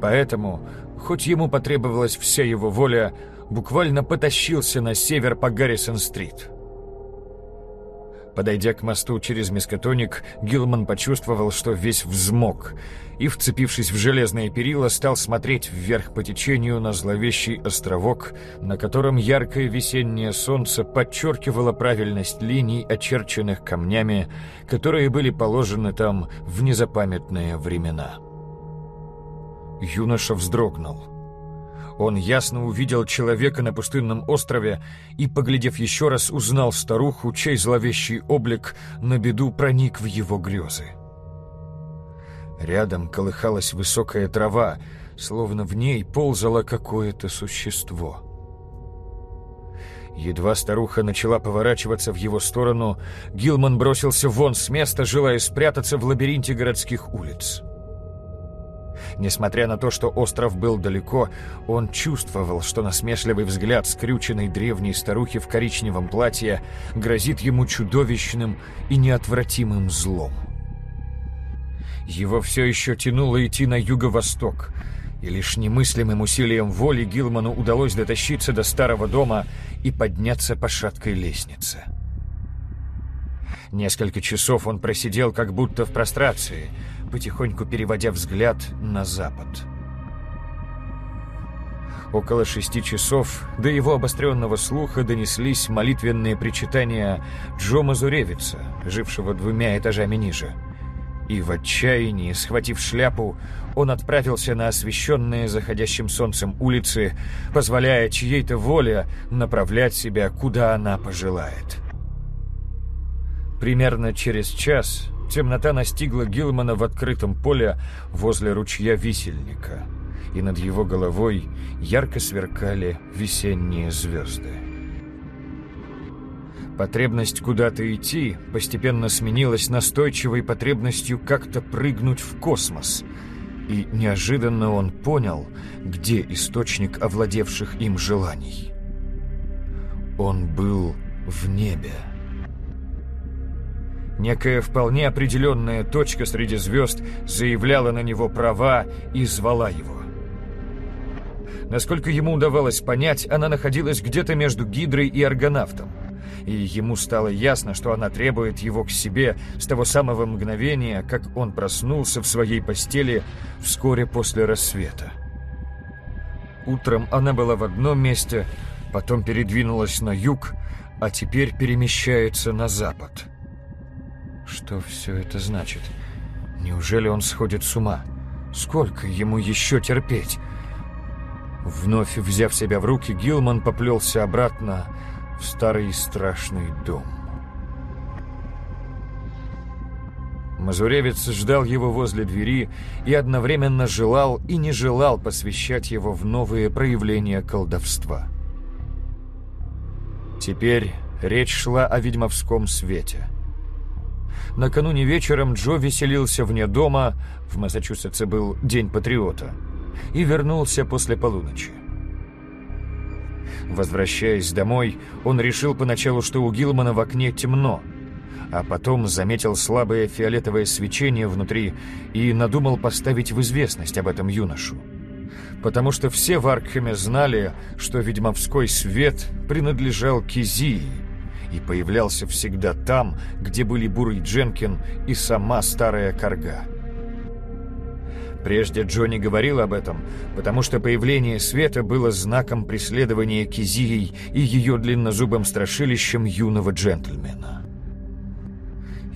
Поэтому, хоть ему потребовалась вся его воля, буквально потащился на север по Гаррисон-стрит. Подойдя к мосту через Мискотоник, Гилман почувствовал, что весь взмок, и, вцепившись в железные перила, стал смотреть вверх по течению на зловещий островок, на котором яркое весеннее солнце подчеркивало правильность линий, очерченных камнями, которые были положены там в незапамятные времена. Юноша вздрогнул — он ясно увидел человека на пустынном острове и, поглядев еще раз, узнал старуху, чей зловещий облик на беду проник в его грезы. Рядом колыхалась высокая трава, словно в ней ползало какое-то существо. Едва старуха начала поворачиваться в его сторону, Гилман бросился вон с места, желая спрятаться в лабиринте городских улиц. Несмотря на то, что остров был далеко, он чувствовал, что насмешливый взгляд скрюченной древней старухи в коричневом платье грозит ему чудовищным и неотвратимым злом. Его все еще тянуло идти на юго-восток, и лишь немыслимым усилием воли Гилману удалось дотащиться до старого дома и подняться по шаткой лестнице. Несколько часов он просидел как будто в прострации, потихоньку переводя взгляд на запад. Около шести часов до его обостренного слуха донеслись молитвенные причитания Джо Мазуревица, жившего двумя этажами ниже – и в отчаянии, схватив шляпу, он отправился на освещенные заходящим солнцем улицы, позволяя чьей-то воле направлять себя, куда она пожелает. Примерно через час темнота настигла Гилмана в открытом поле возле ручья Висельника, и над его головой ярко сверкали весенние звезды. Потребность куда-то идти постепенно сменилась настойчивой потребностью как-то прыгнуть в космос. И неожиданно он понял, где источник овладевших им желаний. Он был в небе. Некая вполне определенная точка среди звезд заявляла на него права и звала его. Насколько ему удавалось понять, она находилась где-то между Гидрой и Аргонавтом и ему стало ясно, что она требует его к себе с того самого мгновения, как он проснулся в своей постели вскоре после рассвета. Утром она была в одном месте, потом передвинулась на юг, а теперь перемещается на запад. Что все это значит? Неужели он сходит с ума? Сколько ему еще терпеть? Вновь взяв себя в руки, Гилман поплелся обратно в старый страшный дом. Мазуревец ждал его возле двери и одновременно желал и не желал посвящать его в новые проявления колдовства. Теперь речь шла о ведьмовском свете. Накануне вечером Джо веселился вне дома, в Массачусетсе был День Патриота, и вернулся после полуночи. Возвращаясь домой, он решил поначалу, что у Гилмана в окне темно, а потом заметил слабое фиолетовое свечение внутри и надумал поставить в известность об этом юношу. Потому что все в Аркхеме знали, что ведьмовской свет принадлежал Кизии и появлялся всегда там, где были Бурый Дженкин и сама старая корга. Прежде Джонни говорил об этом, потому что появление света было знаком преследования Кизией и ее длиннозубым страшилищем юного джентльмена.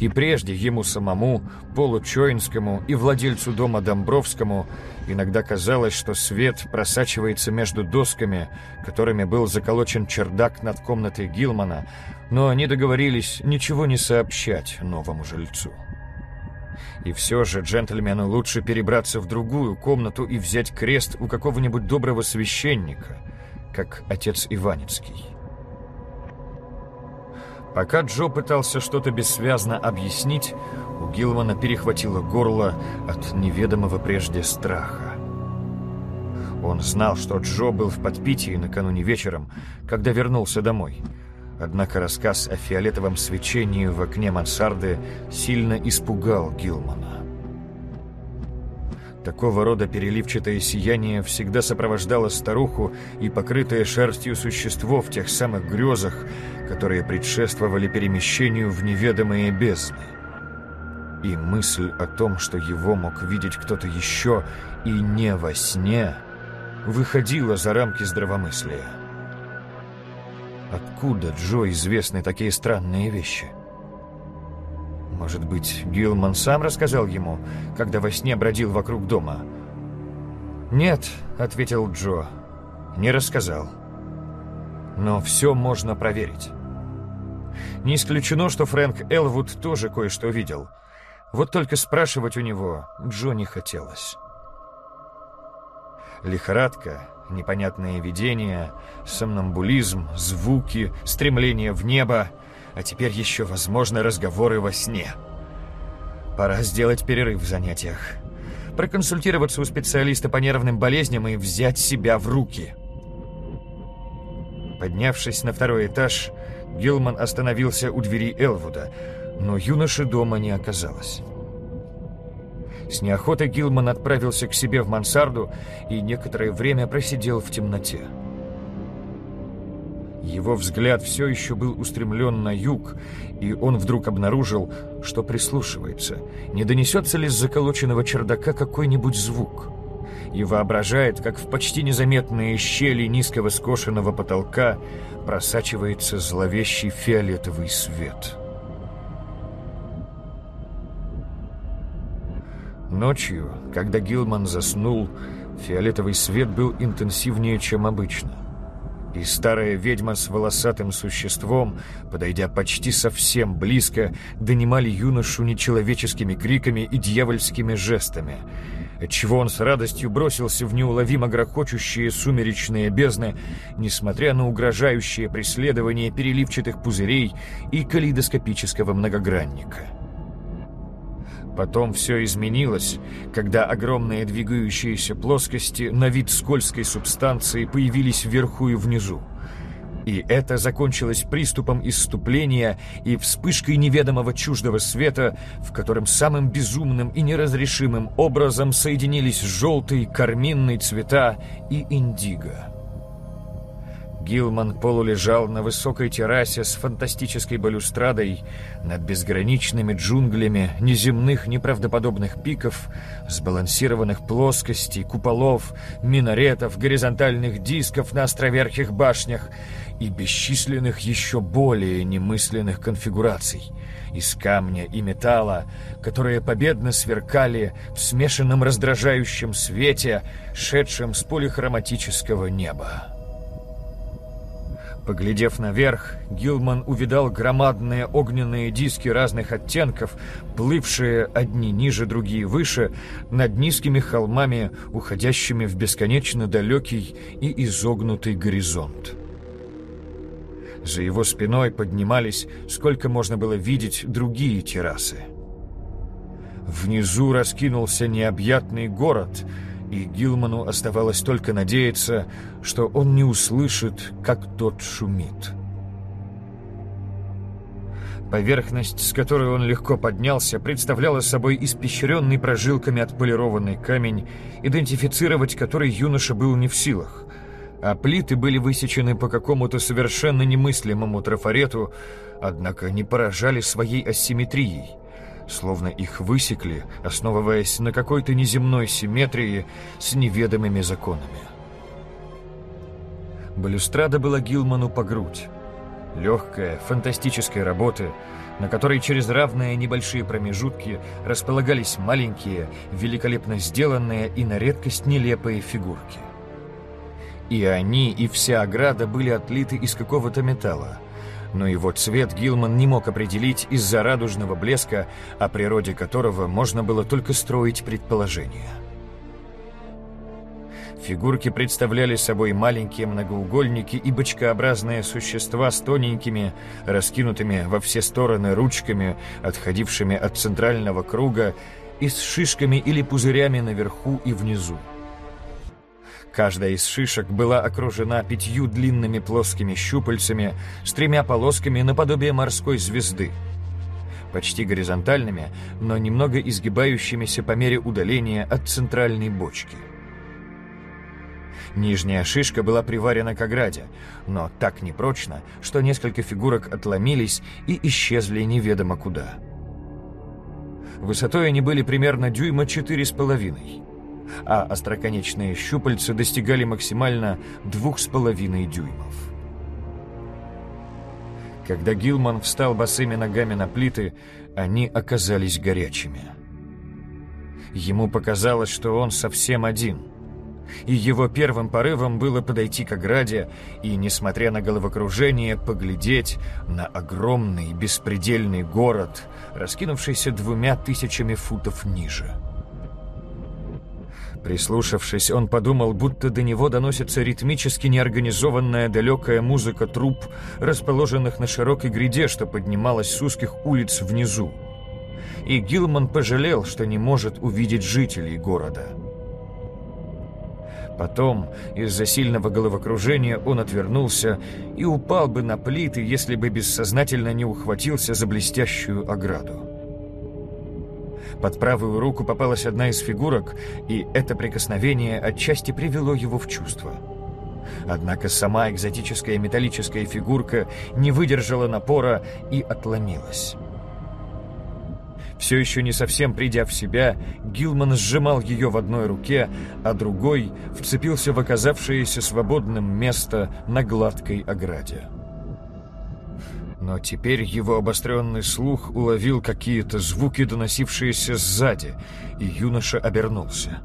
И прежде ему самому, Полу Чоинскому и владельцу дома Домбровскому иногда казалось, что свет просачивается между досками, которыми был заколочен чердак над комнатой Гилмана, но они договорились ничего не сообщать новому жильцу. И все же джентльмену лучше перебраться в другую комнату и взять крест у какого-нибудь доброго священника, как отец Иваницкий. Пока Джо пытался что-то бессвязно объяснить, у Гилмана перехватило горло от неведомого прежде страха. Он знал, что Джо был в подпитии накануне вечером, когда вернулся домой — Однако рассказ о фиолетовом свечении в окне мансарды сильно испугал Гилмана. Такого рода переливчатое сияние всегда сопровождало старуху и покрытое шерстью существо в тех самых грезах, которые предшествовали перемещению в неведомые бездны. И мысль о том, что его мог видеть кто-то еще и не во сне, выходила за рамки здравомыслия. Откуда Джо известны такие странные вещи? Может быть, Гилман сам рассказал ему, когда во сне бродил вокруг дома? «Нет», — ответил Джо, — «не рассказал. Но все можно проверить». Не исключено, что Фрэнк Элвуд тоже кое-что видел. Вот только спрашивать у него Джо не хотелось. Лихорадка, непонятные видения, сомнамбулизм, звуки, стремление в небо, а теперь еще, возможно, разговоры во сне. Пора сделать перерыв в занятиях. Проконсультироваться у специалиста по нервным болезням и взять себя в руки. Поднявшись на второй этаж, Гилман остановился у двери Элвуда, но юноши дома не оказалось. С неохотой Гилман отправился к себе в мансарду и некоторое время просидел в темноте. Его взгляд все еще был устремлен на юг, и он вдруг обнаружил, что прислушивается, не донесется ли с заколоченного чердака какой-нибудь звук, и воображает, как в почти незаметные щели низкого скошенного потолка просачивается зловещий фиолетовый свет. Ночью, когда Гилман заснул, фиолетовый свет был интенсивнее, чем обычно. И старая ведьма с волосатым существом, подойдя почти совсем близко, донимали юношу нечеловеческими криками и дьявольскими жестами, отчего он с радостью бросился в неуловимо грохочущие сумеречные бездны, несмотря на угрожающее преследование переливчатых пузырей и калейдоскопического многогранника. Потом все изменилось, когда огромные двигающиеся плоскости на вид скользкой субстанции появились вверху и внизу. И это закончилось приступом исступления и вспышкой неведомого чуждого света, в котором самым безумным и неразрешимым образом соединились желтый, карминный цвета и индиго. Гилман полулежал на высокой террасе с фантастической балюстрадой над безграничными джунглями неземных неправдоподобных пиков, сбалансированных плоскостей, куполов, минаретов, горизонтальных дисков на островерхих башнях и бесчисленных еще более немысленных конфигураций из камня и металла, которые победно сверкали в смешанном раздражающем свете, шедшем с полихроматического неба. Поглядев наверх, Гилман увидал громадные огненные диски разных оттенков, плывшие одни ниже, другие выше, над низкими холмами, уходящими в бесконечно далекий и изогнутый горизонт. За его спиной поднимались, сколько можно было видеть, другие террасы. Внизу раскинулся необъятный город — и Гилману оставалось только надеяться, что он не услышит, как тот шумит. Поверхность, с которой он легко поднялся, представляла собой испещренный прожилками отполированный камень, идентифицировать который юноша был не в силах, а плиты были высечены по какому-то совершенно немыслимому трафарету, однако не поражали своей асимметрией – словно их высекли, основываясь на какой-то неземной симметрии с неведомыми законами. Балюстрада была Гилману по грудь. Легкая, фантастическая работа, на которой через равные небольшие промежутки располагались маленькие, великолепно сделанные и на редкость нелепые фигурки. И они, и вся ограда были отлиты из какого-то металла, но его цвет Гилман не мог определить из-за радужного блеска, о природе которого можно было только строить предположения. Фигурки представляли собой маленькие многоугольники и бочкообразные существа с тоненькими, раскинутыми во все стороны ручками, отходившими от центрального круга, и с шишками или пузырями наверху и внизу. Каждая из шишек была окружена пятью длинными плоскими щупальцами с тремя полосками наподобие морской звезды. Почти горизонтальными, но немного изгибающимися по мере удаления от центральной бочки. Нижняя шишка была приварена к ограде, но так непрочно, что несколько фигурок отломились и исчезли неведомо куда. Высотой они были примерно дюйма четыре с половиной а остроконечные щупальца достигали максимально двух с половиной дюймов. Когда Гилман встал босыми ногами на плиты, они оказались горячими. Ему показалось, что он совсем один. И его первым порывом было подойти к ограде и, несмотря на головокружение, поглядеть на огромный беспредельный город, раскинувшийся двумя тысячами футов ниже. Прислушавшись, он подумал, будто до него доносится ритмически неорганизованная далекая музыка труп, расположенных на широкой гряде, что поднималась с узких улиц внизу. И Гилман пожалел, что не может увидеть жителей города. Потом, из-за сильного головокружения, он отвернулся и упал бы на плиты, если бы бессознательно не ухватился за блестящую ограду. Под правую руку попалась одна из фигурок, и это прикосновение отчасти привело его в чувство. Однако сама экзотическая металлическая фигурка не выдержала напора и отломилась. Все еще не совсем придя в себя, Гилман сжимал ее в одной руке, а другой вцепился в оказавшееся свободным место на гладкой ограде. Но теперь его обостренный слух уловил какие-то звуки, доносившиеся сзади, и юноша обернулся.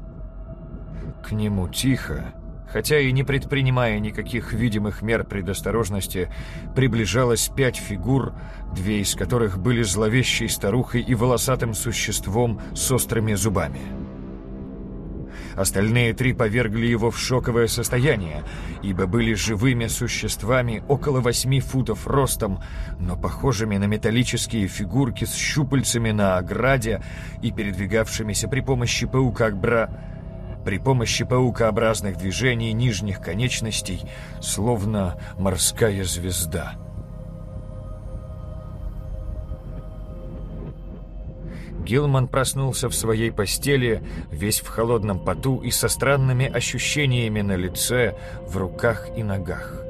К нему тихо, хотя и не предпринимая никаких видимых мер предосторожности, приближалось пять фигур, две из которых были зловещей старухой и волосатым существом с острыми зубами. Остальные три повергли его в шоковое состояние, ибо были живыми существами около восьми футов ростом, но похожими на металлические фигурки с щупальцами на ограде и передвигавшимися при помощи паука-бра... при помощи паукообразных движений нижних конечностей, словно морская звезда. Гилман проснулся в своей постели, весь в холодном поту и со странными ощущениями на лице, в руках и ногах.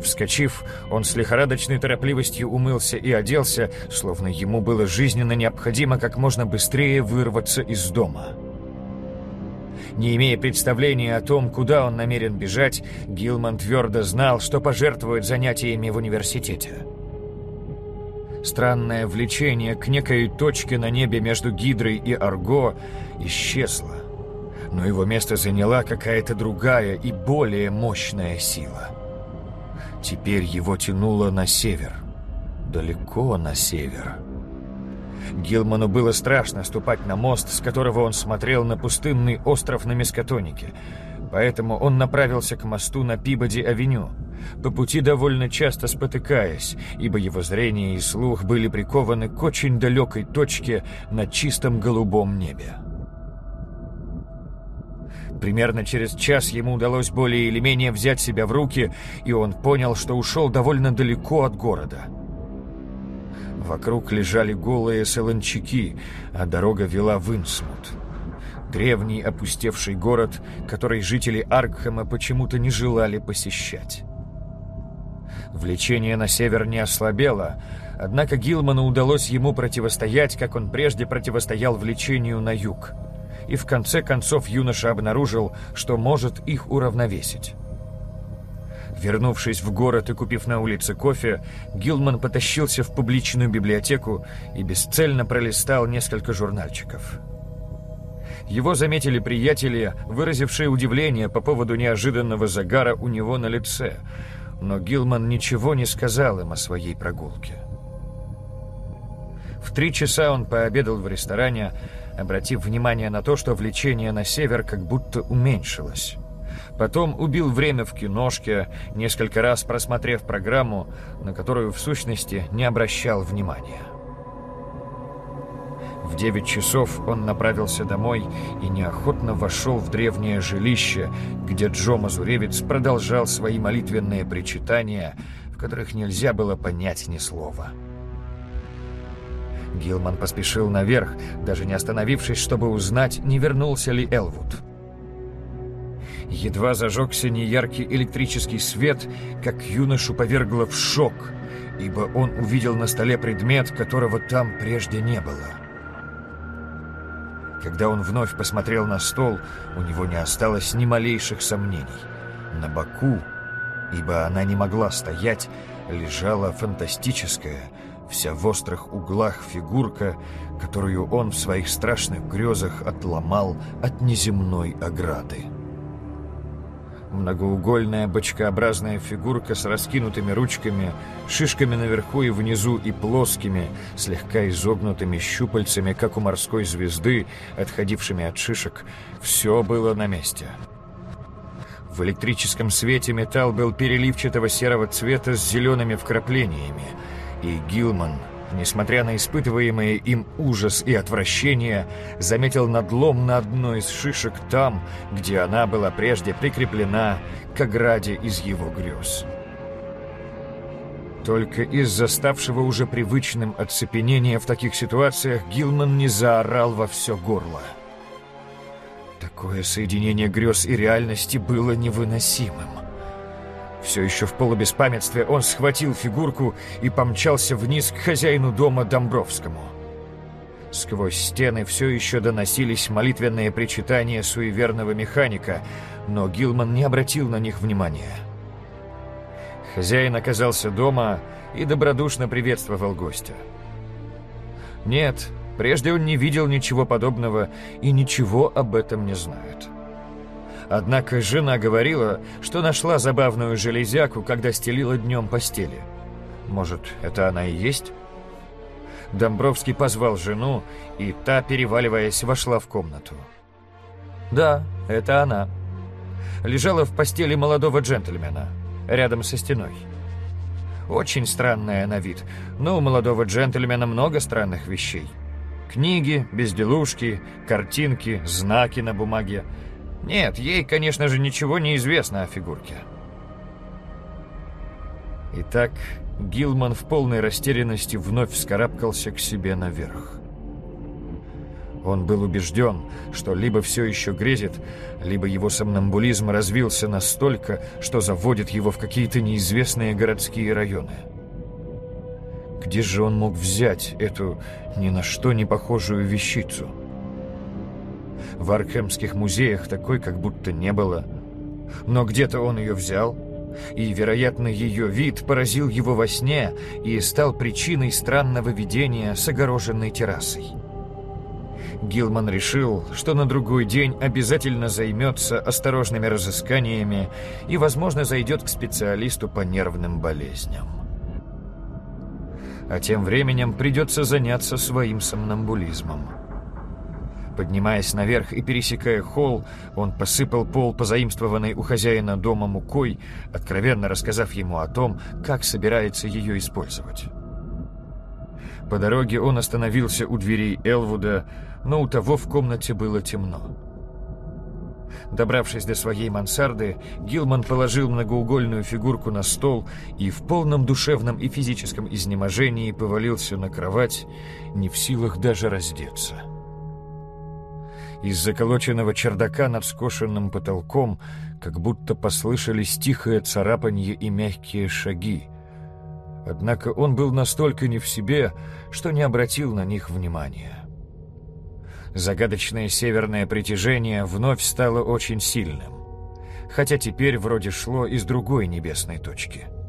Вскочив, он с лихорадочной торопливостью умылся и оделся, словно ему было жизненно необходимо как можно быстрее вырваться из дома. Не имея представления о том, куда он намерен бежать, Гилман твердо знал, что пожертвует занятиями в университете. Странное влечение к некой точке на небе между Гидрой и Арго исчезло, но его место заняла какая-то другая и более мощная сила. Теперь его тянуло на север, далеко на север. Гилману было страшно ступать на мост, с которого он смотрел на пустынный остров на Мескатонике, поэтому он направился к мосту на Пибоди-авеню, по пути довольно часто спотыкаясь, ибо его зрение и слух были прикованы к очень далекой точке на чистом голубом небе. Примерно через час ему удалось более или менее взять себя в руки, и он понял, что ушел довольно далеко от города. Вокруг лежали голые солончаки, а дорога вела в Инсмут. Древний опустевший город, который жители Аркхема почему-то не желали посещать. Влечение на север не ослабело, однако Гилману удалось ему противостоять, как он прежде противостоял влечению на юг. И в конце концов юноша обнаружил, что может их уравновесить. Вернувшись в город и купив на улице кофе, Гилман потащился в публичную библиотеку и бесцельно пролистал несколько журнальчиков. Его заметили приятели, выразившие удивление по поводу неожиданного загара у него на лице – но Гилман ничего не сказал им о своей прогулке. В три часа он пообедал в ресторане, обратив внимание на то, что влечение на север как будто уменьшилось. Потом убил время в киношке, несколько раз просмотрев программу, на которую в сущности не обращал внимания. В девять часов он направился домой и неохотно вошел в древнее жилище, где Джо Мазуревец продолжал свои молитвенные причитания, в которых нельзя было понять ни слова. Гилман поспешил наверх, даже не остановившись, чтобы узнать, не вернулся ли Элвуд. Едва зажегся неяркий электрический свет, как юношу повергло в шок, ибо он увидел на столе предмет, которого там прежде не было — когда он вновь посмотрел на стол, у него не осталось ни малейших сомнений. На боку, ибо она не могла стоять, лежала фантастическая, вся в острых углах фигурка, которую он в своих страшных грезах отломал от неземной ограды. Многоугольная бочкообразная фигурка с раскинутыми ручками, шишками наверху и внизу и плоскими, слегка изогнутыми щупальцами, как у морской звезды, отходившими от шишек, все было на месте. В электрическом свете металл был переливчатого серого цвета с зелеными вкраплениями, и Гилман несмотря на испытываемые им ужас и отвращение, заметил надлом на одной из шишек там, где она была прежде прикреплена к ограде из его грез. Только из-за ставшего уже привычным оцепенения в таких ситуациях Гилман не заорал во все горло. Такое соединение грез и реальности было невыносимым. Все еще в полубеспамятстве он схватил фигурку и помчался вниз к хозяину дома Домбровскому. Сквозь стены все еще доносились молитвенные причитания суеверного механика, но Гилман не обратил на них внимания. Хозяин оказался дома и добродушно приветствовал гостя. Нет, прежде он не видел ничего подобного и ничего об этом не знает. Однако жена говорила, что нашла забавную железяку, когда стелила днем постели. Может, это она и есть? Домбровский позвал жену, и та, переваливаясь, вошла в комнату. Да, это она. Лежала в постели молодого джентльмена, рядом со стеной. Очень странная на вид, но у молодого джентльмена много странных вещей. Книги, безделушки, картинки, знаки на бумаге — нет, ей, конечно же, ничего не известно о фигурке. Итак, Гилман в полной растерянности вновь вскарабкался к себе наверх. Он был убежден, что либо все еще грезит, либо его сомнамбулизм развился настолько, что заводит его в какие-то неизвестные городские районы. Где же он мог взять эту ни на что не похожую вещицу? — в Аркхемских музеях такой как будто не было. Но где-то он ее взял, и, вероятно, ее вид поразил его во сне и стал причиной странного видения с огороженной террасой. Гилман решил, что на другой день обязательно займется осторожными разысканиями и, возможно, зайдет к специалисту по нервным болезням. А тем временем придется заняться своим сомнамбулизмом. Поднимаясь наверх и пересекая холл, он посыпал пол позаимствованной у хозяина дома мукой, откровенно рассказав ему о том, как собирается ее использовать. По дороге он остановился у дверей Элвуда, но у того в комнате было темно. Добравшись до своей мансарды, Гилман положил многоугольную фигурку на стол и в полном душевном и физическом изнеможении повалился на кровать, не в силах даже раздеться. Из заколоченного чердака над скошенным потолком как будто послышались тихое царапанье и мягкие шаги. Однако он был настолько не в себе, что не обратил на них внимания. Загадочное северное притяжение вновь стало очень сильным, хотя теперь вроде шло из другой небесной точки —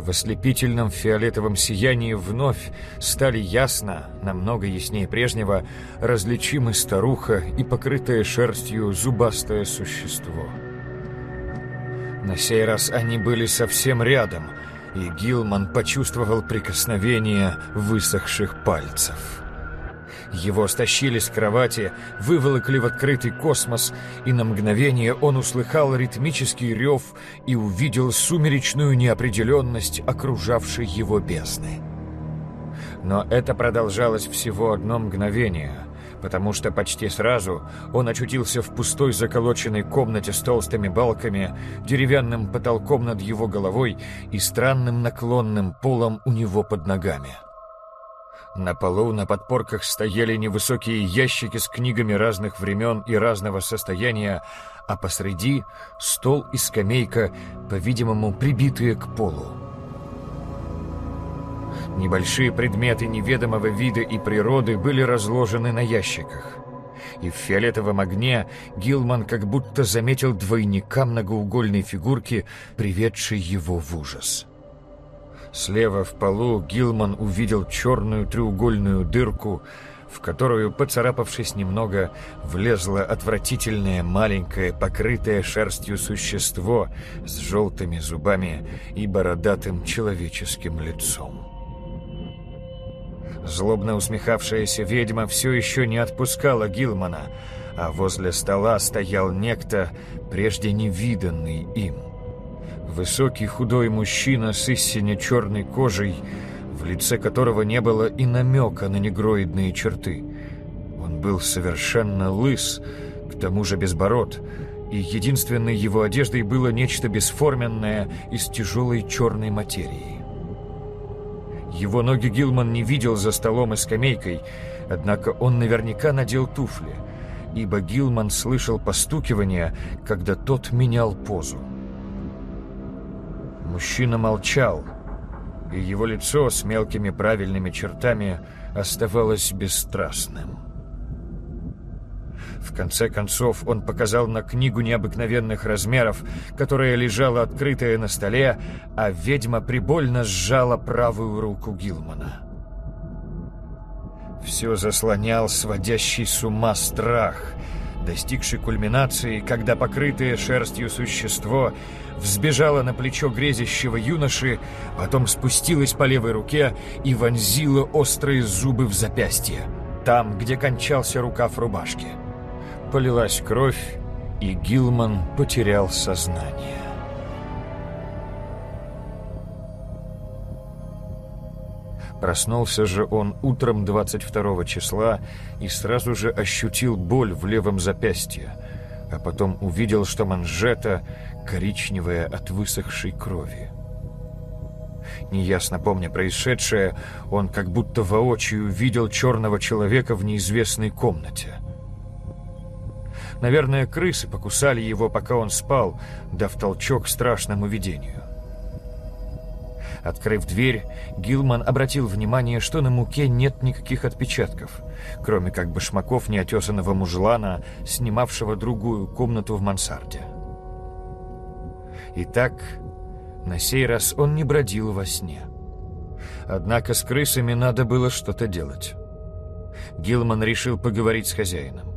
в ослепительном фиолетовом сиянии вновь стали ясно, намного яснее прежнего, различимы старуха и покрытое шерстью зубастое существо. На сей раз они были совсем рядом, и Гилман почувствовал прикосновение высохших пальцев. Его стащили с кровати, выволокли в открытый космос, и на мгновение он услыхал ритмический рев и увидел сумеречную неопределенность окружавшей его бездны. Но это продолжалось всего одно мгновение, потому что почти сразу он очутился в пустой заколоченной комнате с толстыми балками, деревянным потолком над его головой и странным наклонным полом у него под ногами. На полу на подпорках стояли невысокие ящики с книгами разных времен и разного состояния, а посреди стол и скамейка, по-видимому, прибитые к полу. Небольшие предметы неведомого вида и природы были разложены на ящиках. И в фиолетовом огне Гилман как будто заметил двойника многоугольной фигурки, приведшей его в ужас. Слева в полу Гилман увидел черную треугольную дырку, в которую, поцарапавшись немного, влезло отвратительное маленькое, покрытое шерстью существо с желтыми зубами и бородатым человеческим лицом. Злобно усмехавшаяся ведьма все еще не отпускала Гилмана, а возле стола стоял некто, прежде невиданный им. Высокий худой мужчина с истинно черной кожей, в лице которого не было и намека на негроидные черты. Он был совершенно лыс, к тому же безбород, и единственной его одеждой было нечто бесформенное из тяжелой черной материи. Его ноги Гилман не видел за столом и скамейкой, однако он наверняка надел туфли, ибо Гилман слышал постукивание, когда тот менял позу. Мужчина молчал, и его лицо с мелкими правильными чертами оставалось бесстрастным. В конце концов он показал на книгу необыкновенных размеров, которая лежала открытая на столе, а ведьма прибольно сжала правую руку Гилмана. Все заслонял сводящий с ума страх, достигший кульминации, когда покрытое шерстью существо взбежало на плечо грезящего юноши, потом спустилось по левой руке и вонзило острые зубы в запястье, там, где кончался рукав рубашки полилась кровь, и Гилман потерял сознание. Проснулся же он утром 22 числа и сразу же ощутил боль в левом запястье, а потом увидел, что манжета коричневая от высохшей крови. Неясно помня происшедшее, он как будто воочию видел черного человека в неизвестной комнате — Наверное, крысы покусали его, пока он спал, дав толчок страшному видению. Открыв дверь, Гилман обратил внимание, что на муке нет никаких отпечатков, кроме как башмаков неотесанного мужлана, снимавшего другую комнату в мансарде. Итак, на сей раз он не бродил во сне. Однако с крысами надо было что-то делать. Гилман решил поговорить с хозяином.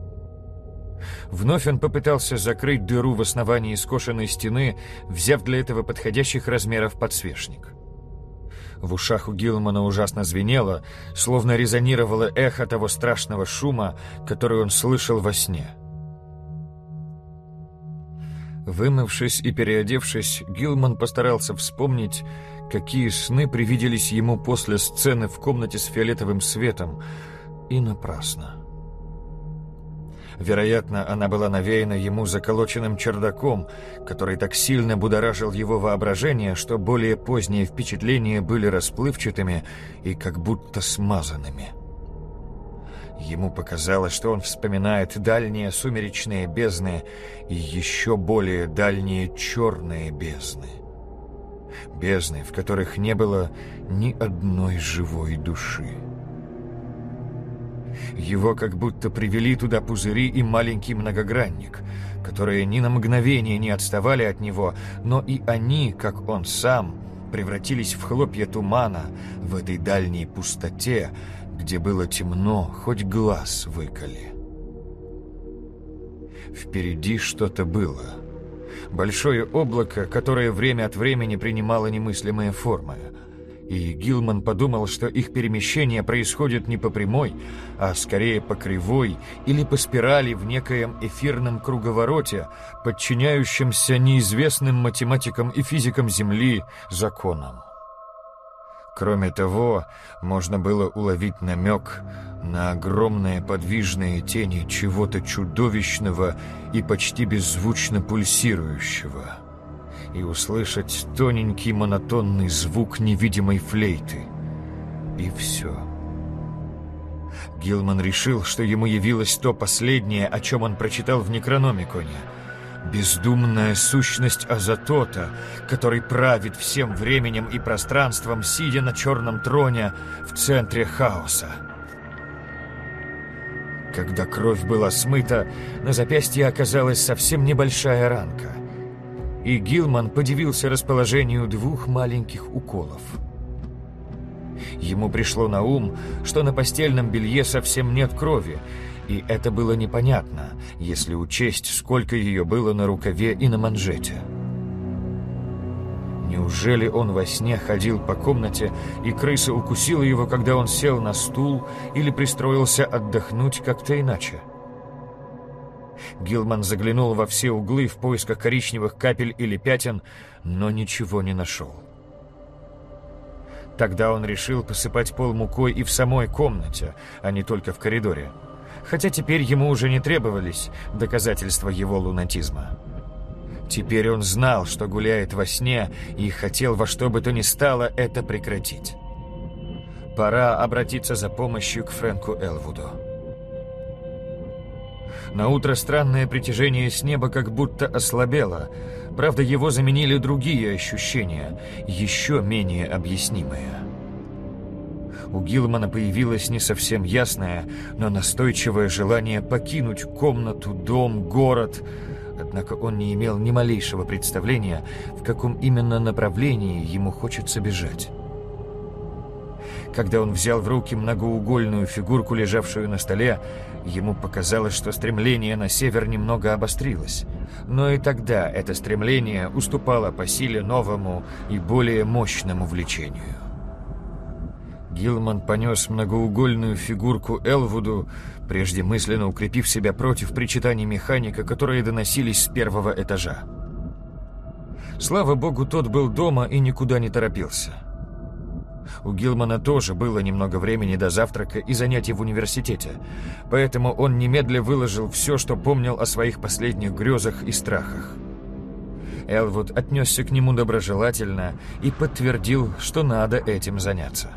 Вновь он попытался закрыть дыру в основании скошенной стены, взяв для этого подходящих размеров подсвечник. В ушах у Гилмана ужасно звенело, словно резонировало эхо того страшного шума, который он слышал во сне. Вымывшись и переодевшись, Гилман постарался вспомнить, какие сны привиделись ему после сцены в комнате с фиолетовым светом, и напрасно. Вероятно, она была навеяна ему заколоченным чердаком, который так сильно будоражил его воображение, что более поздние впечатления были расплывчатыми и как будто смазанными. Ему показалось, что он вспоминает дальние сумеречные бездны и еще более дальние черные бездны. Бездны, в которых не было ни одной живой души. Его как будто привели туда пузыри и маленький многогранник, которые ни на мгновение не отставали от него, но и они, как он сам, превратились в хлопья тумана в этой дальней пустоте, где было темно, хоть глаз выколи. Впереди что-то было. Большое облако, которое время от времени принимало немыслимые формы — и Гилман подумал, что их перемещение происходит не по прямой, а скорее по кривой или по спирали в некоем эфирном круговороте, подчиняющемся неизвестным математикам и физикам Земли законам. Кроме того, можно было уловить намек на огромные подвижные тени чего-то чудовищного и почти беззвучно пульсирующего и услышать тоненький монотонный звук невидимой флейты. И все. Гилман решил, что ему явилось то последнее, о чем он прочитал в Некрономиконе. Бездумная сущность Азатота, который правит всем временем и пространством, сидя на черном троне в центре хаоса. Когда кровь была смыта, на запястье оказалась совсем небольшая ранка — и Гилман подивился расположению двух маленьких уколов. Ему пришло на ум, что на постельном белье совсем нет крови, и это было непонятно, если учесть, сколько ее было на рукаве и на манжете. Неужели он во сне ходил по комнате, и крыса укусила его, когда он сел на стул или пристроился отдохнуть как-то иначе? Гилман заглянул во все углы в поисках коричневых капель или пятен, но ничего не нашел. Тогда он решил посыпать пол мукой и в самой комнате, а не только в коридоре. Хотя теперь ему уже не требовались доказательства его лунатизма. Теперь он знал, что гуляет во сне, и хотел во что бы то ни стало это прекратить. Пора обратиться за помощью к Фрэнку Элвуду. На утро странное притяжение с неба как будто ослабело. Правда, его заменили другие ощущения, еще менее объяснимые. У Гилмана появилось не совсем ясное, но настойчивое желание покинуть комнату, дом, город. Однако он не имел ни малейшего представления, в каком именно направлении ему хочется бежать. Когда он взял в руки многоугольную фигурку, лежавшую на столе, ему показалось, что стремление на север немного обострилось. Но и тогда это стремление уступало по силе новому и более мощному влечению. Гилман понес многоугольную фигурку Элвуду, прежде мысленно укрепив себя против причитаний механика, которые доносились с первого этажа. Слава богу, тот был дома и никуда не торопился. У Гилмана тоже было немного времени до завтрака и занятий в университете, поэтому он немедля выложил все, что помнил о своих последних грезах и страхах. Элвуд отнесся к нему доброжелательно и подтвердил, что надо этим заняться.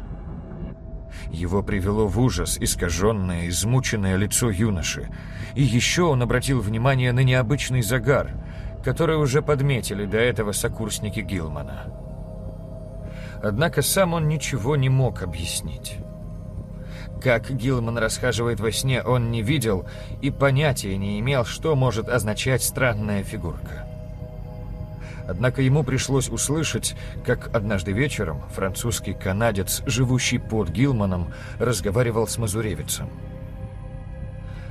Его привело в ужас искаженное, измученное лицо юноши. И еще он обратил внимание на необычный загар, который уже подметили до этого сокурсники Гилмана. Однако сам он ничего не мог объяснить. Как Гилман расхаживает во сне, он не видел и понятия не имел, что может означать странная фигурка. Однако ему пришлось услышать, как однажды вечером французский канадец, живущий под Гилманом, разговаривал с мазуревицем.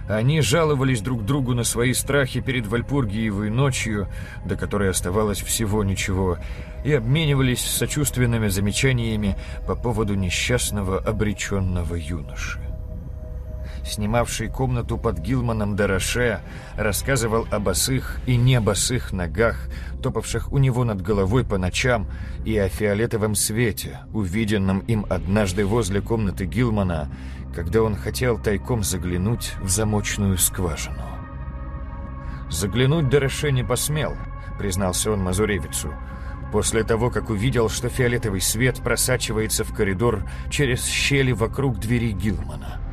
Они жаловались друг другу на свои страхи перед Вальпургиевой ночью, до которой оставалось всего ничего, и обменивались сочувственными замечаниями по поводу несчастного обреченного юноши снимавший комнату под Гилманом Дараше, рассказывал о босых и не босых ногах, топавших у него над головой по ночам, и о фиолетовом свете, увиденном им однажды возле комнаты Гилмана, когда он хотел тайком заглянуть в замочную скважину. Заглянуть Дараше не посмел, признался он Мазуревицу, после того, как увидел, что фиолетовый свет просачивается в коридор через щели вокруг двери Гилмана.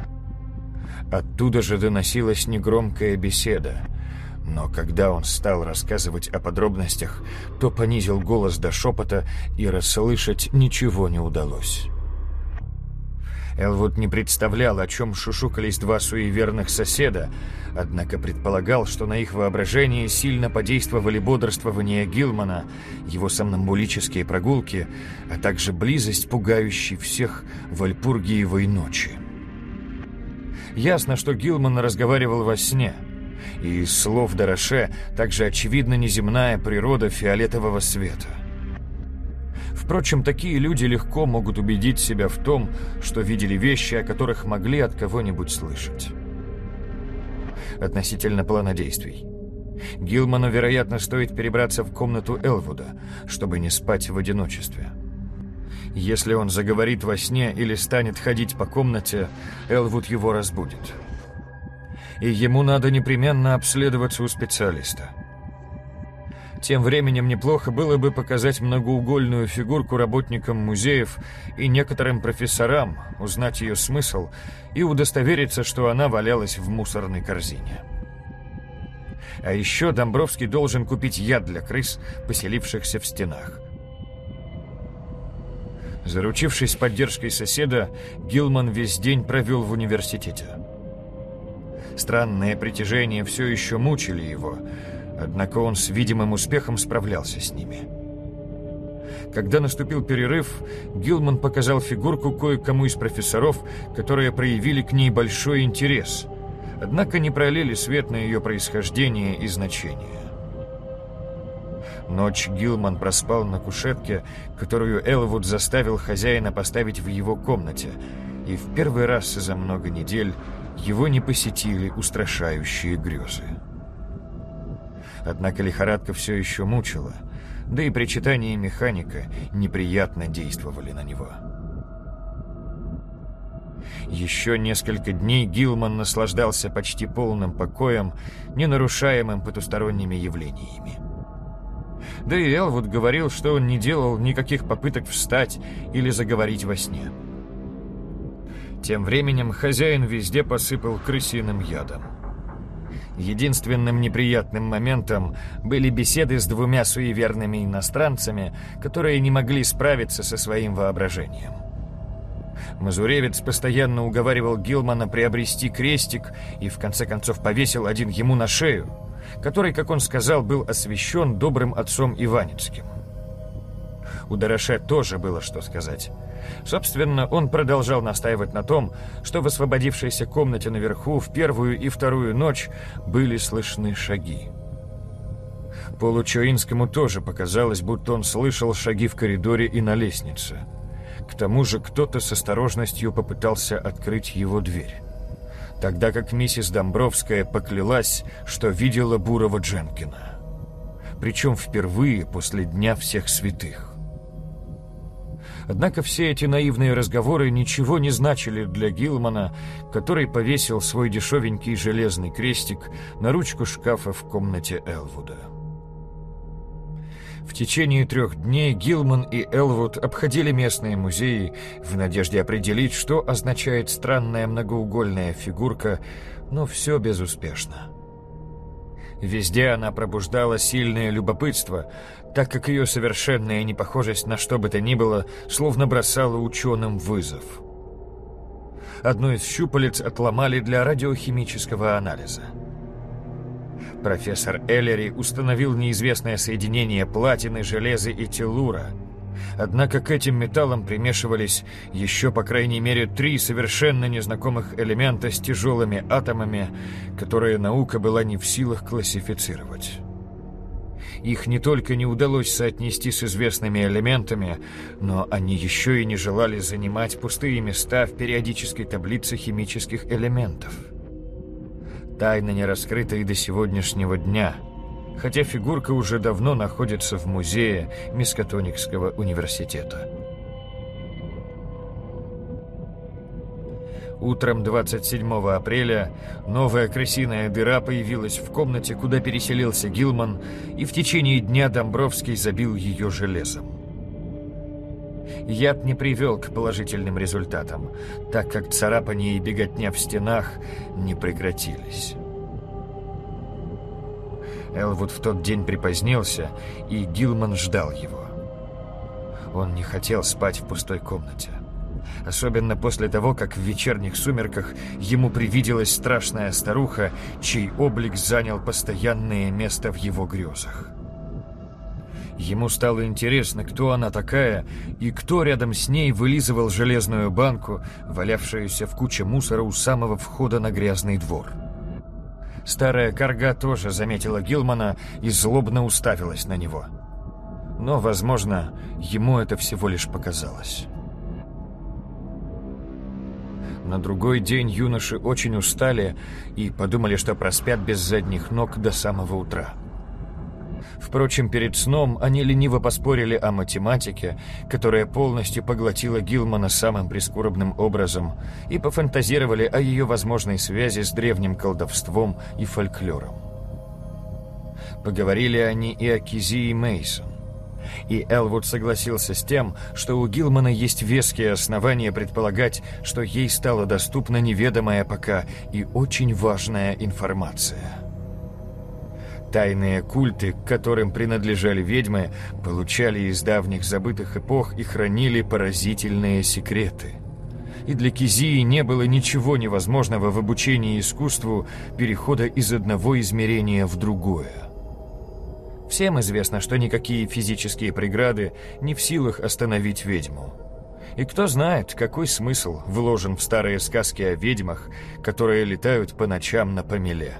Оттуда же доносилась негромкая беседа. Но когда он стал рассказывать о подробностях, то понизил голос до шепота, и расслышать ничего не удалось. Элвуд не представлял, о чем шушукались два суеверных соседа, однако предполагал, что на их воображение сильно подействовали бодрствования Гилмана, его сомнамбулические прогулки, а также близость пугающей всех Вальпургиевой ночи. Ясно, что Гилман разговаривал во сне. И слов Дороше также очевидна неземная природа фиолетового света. Впрочем, такие люди легко могут убедить себя в том, что видели вещи, о которых могли от кого-нибудь слышать. Относительно плана действий. Гилману, вероятно, стоит перебраться в комнату Элвуда, чтобы не спать в одиночестве. Если он заговорит во сне или станет ходить по комнате, Элвуд его разбудит. И ему надо непременно обследоваться у специалиста. Тем временем неплохо было бы показать многоугольную фигурку работникам музеев и некоторым профессорам, узнать ее смысл и удостовериться, что она валялась в мусорной корзине. А еще Домбровский должен купить яд для крыс, поселившихся в стенах. Заручившись поддержкой соседа, Гилман весь день провел в университете. Странные притяжения все еще мучили его, однако он с видимым успехом справлялся с ними. Когда наступил перерыв, Гилман показал фигурку кое-кому из профессоров, которые проявили к ней большой интерес, однако не пролили свет на ее происхождение и значение. Ночь Гилман проспал на кушетке, которую Элвуд заставил хозяина поставить в его комнате, и в первый раз за много недель его не посетили устрашающие грезы. Однако лихорадка все еще мучила, да и причитания механика неприятно действовали на него. Еще несколько дней Гилман наслаждался почти полным покоем, не нарушаемым потусторонними явлениями. Да и Элвуд говорил, что он не делал никаких попыток встать или заговорить во сне. Тем временем хозяин везде посыпал крысиным ядом. Единственным неприятным моментом были беседы с двумя суеверными иностранцами, которые не могли справиться со своим воображением. Мазуревец постоянно уговаривал Гилмана приобрести крестик и в конце концов повесил один ему на шею, который, как он сказал, был освящен добрым отцом Иванецким. У Дороше тоже было что сказать. Собственно, он продолжал настаивать на том, что в освободившейся комнате наверху в первую и вторую ночь были слышны шаги. Полу Чоинскому тоже показалось, будто он слышал шаги в коридоре и на лестнице. К тому же кто-то с осторожностью попытался открыть его дверь. Тогда как миссис Домбровская поклялась, что видела Бурова Дженкина. Причем впервые после Дня всех святых. Однако все эти наивные разговоры ничего не значили для Гилмана, который повесил свой дешевенький железный крестик на ручку шкафа в комнате Элвуда. В течение трех дней Гилман и Элвуд обходили местные музеи в надежде определить, что означает странная многоугольная фигурка, но все безуспешно. Везде она пробуждала сильное любопытство, так как ее совершенная непохожесть на что бы то ни было словно бросала ученым вызов. Одно из щупалец отломали для радиохимического анализа. Профессор Эллери установил неизвестное соединение платины, железа и телура – Однако к этим металлам примешивались еще, по крайней мере, три совершенно незнакомых элемента с тяжелыми атомами, которые наука была не в силах классифицировать. Их не только не удалось соотнести с известными элементами, но они еще и не желали занимать пустые места в периодической таблице химических элементов. Тайна не раскрыта и до сегодняшнего дня – хотя фигурка уже давно находится в музее Мискатоникского университета. Утром 27 апреля новая крысиная дыра появилась в комнате, куда переселился Гилман, и в течение дня Домбровский забил ее железом. Яд не привел к положительным результатам, так как царапания и беготня в стенах не прекратились. Элвуд в тот день припозднился, и Гилман ждал его. Он не хотел спать в пустой комнате. Особенно после того, как в вечерних сумерках ему привиделась страшная старуха, чей облик занял постоянное место в его грезах. Ему стало интересно, кто она такая и кто рядом с ней вылизывал железную банку, валявшуюся в куче мусора у самого входа на грязный двор. Старая корга тоже заметила Гилмана и злобно уставилась на него. Но, возможно, ему это всего лишь показалось. На другой день юноши очень устали и подумали, что проспят без задних ног до самого утра. Впрочем, перед сном они лениво поспорили о математике, которая полностью поглотила Гилмана самым прискорбным образом, и пофантазировали о ее возможной связи с древним колдовством и фольклором. Поговорили они и о Кизии Мейсон. И Элвуд согласился с тем, что у Гилмана есть веские основания предполагать, что ей стала доступна неведомая пока и очень важная информация. Тайные культы, к которым принадлежали ведьмы, получали из давних забытых эпох и хранили поразительные секреты. И для Кизии не было ничего невозможного в обучении искусству перехода из одного измерения в другое. Всем известно, что никакие физические преграды не в силах остановить ведьму. И кто знает, какой смысл вложен в старые сказки о ведьмах, которые летают по ночам на помеле.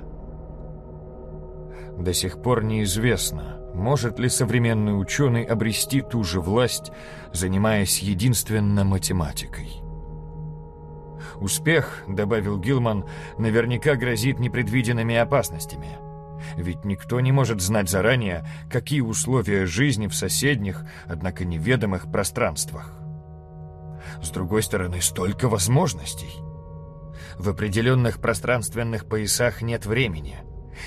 До сих пор неизвестно, может ли современный ученый обрести ту же власть, занимаясь единственно математикой. Успех, добавил Гилман, наверняка грозит непредвиденными опасностями. Ведь никто не может знать заранее, какие условия жизни в соседних, однако неведомых пространствах. С другой стороны, столько возможностей. В определенных пространственных поясах нет времени.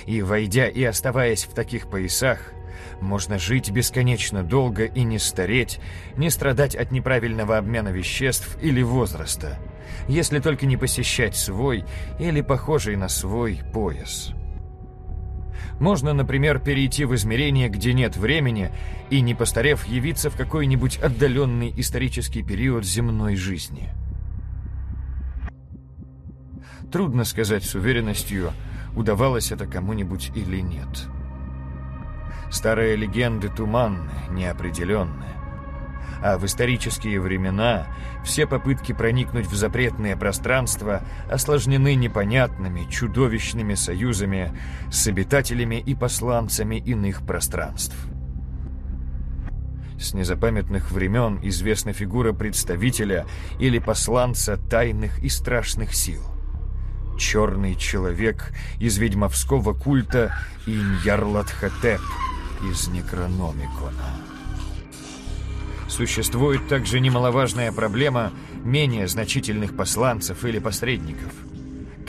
И, войдя и оставаясь в таких поясах, можно жить бесконечно долго и не стареть, не страдать от неправильного обмена веществ или возраста, если только не посещать свой или похожий на свой пояс. Можно, например, перейти в измерение, где нет времени, и, не постарев, явиться в какой-нибудь отдаленный исторический период земной жизни. Трудно сказать с уверенностью, удавалось это кому-нибудь или нет. Старые легенды туманны, неопределенны. А в исторические времена все попытки проникнуть в запретное пространство осложнены непонятными, чудовищными союзами с обитателями и посланцами иных пространств. С незапамятных времен известна фигура представителя или посланца тайных и страшных сил. Черный человек из ведьмовского культа Иньярлатхотеп из Некрономикона. Существует также немаловажная проблема менее значительных посланцев или посредников.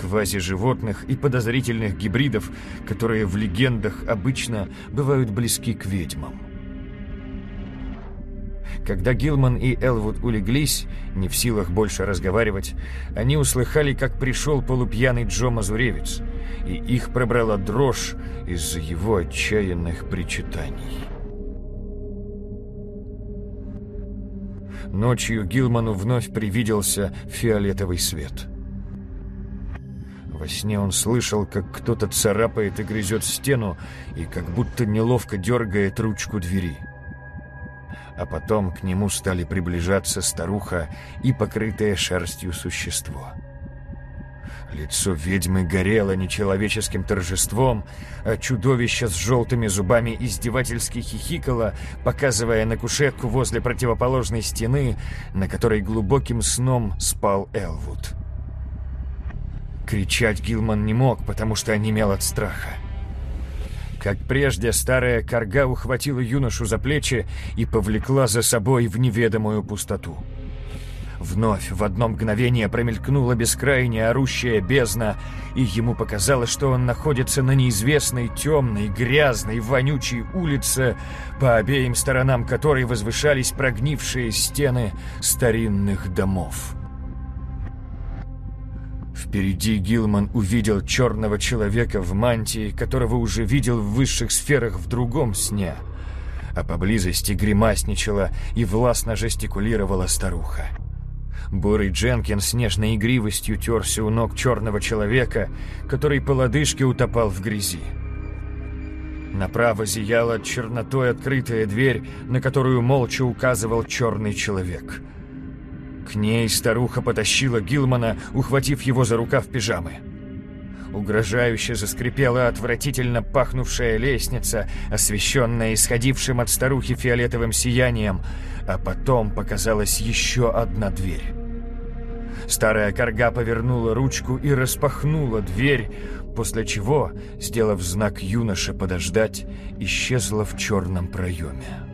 Квази-животных и подозрительных гибридов, которые в легендах обычно бывают близки к ведьмам. Когда Гилман и Элвуд улеглись, не в силах больше разговаривать, они услыхали, как пришел полупьяный Джо Мазуревец, и их пробрала дрожь из-за его отчаянных причитаний. Ночью Гилману вновь привиделся фиолетовый свет. Во сне он слышал, как кто-то царапает и грызет стену, и как будто неловко дергает ручку двери. А потом к нему стали приближаться старуха и покрытое шерстью существо. — Лицо ведьмы горело нечеловеческим торжеством, а чудовище с желтыми зубами издевательски хихикало, показывая на кушетку возле противоположной стены, на которой глубоким сном спал Элвуд. Кричать Гилман не мог, потому что онемел от страха. Как прежде, старая корга ухватила юношу за плечи и повлекла за собой в неведомую пустоту. Вновь в одно мгновение промелькнула бескрайняя орущая бездна, и ему показалось, что он находится на неизвестной темной, грязной, вонючей улице, по обеим сторонам которой возвышались прогнившие стены старинных домов. Впереди Гилман увидел черного человека в мантии, которого уже видел в высших сферах в другом сне, а поблизости гримасничала и властно жестикулировала старуха. Бурый Дженкин с нежной игривостью терся у ног черного человека, который по лодыжке утопал в грязи. Направо зияла чернотой открытая дверь, на которую молча указывал черный человек. К ней старуха потащила Гилмана, ухватив его за рукав пижамы. Угрожающе заскрипела отвратительно пахнувшая лестница, освещенная исходившим от старухи фиолетовым сиянием, а потом показалась еще одна дверь. Старая корга повернула ручку и распахнула дверь, после чего, сделав знак юноше подождать, исчезла в черном проеме.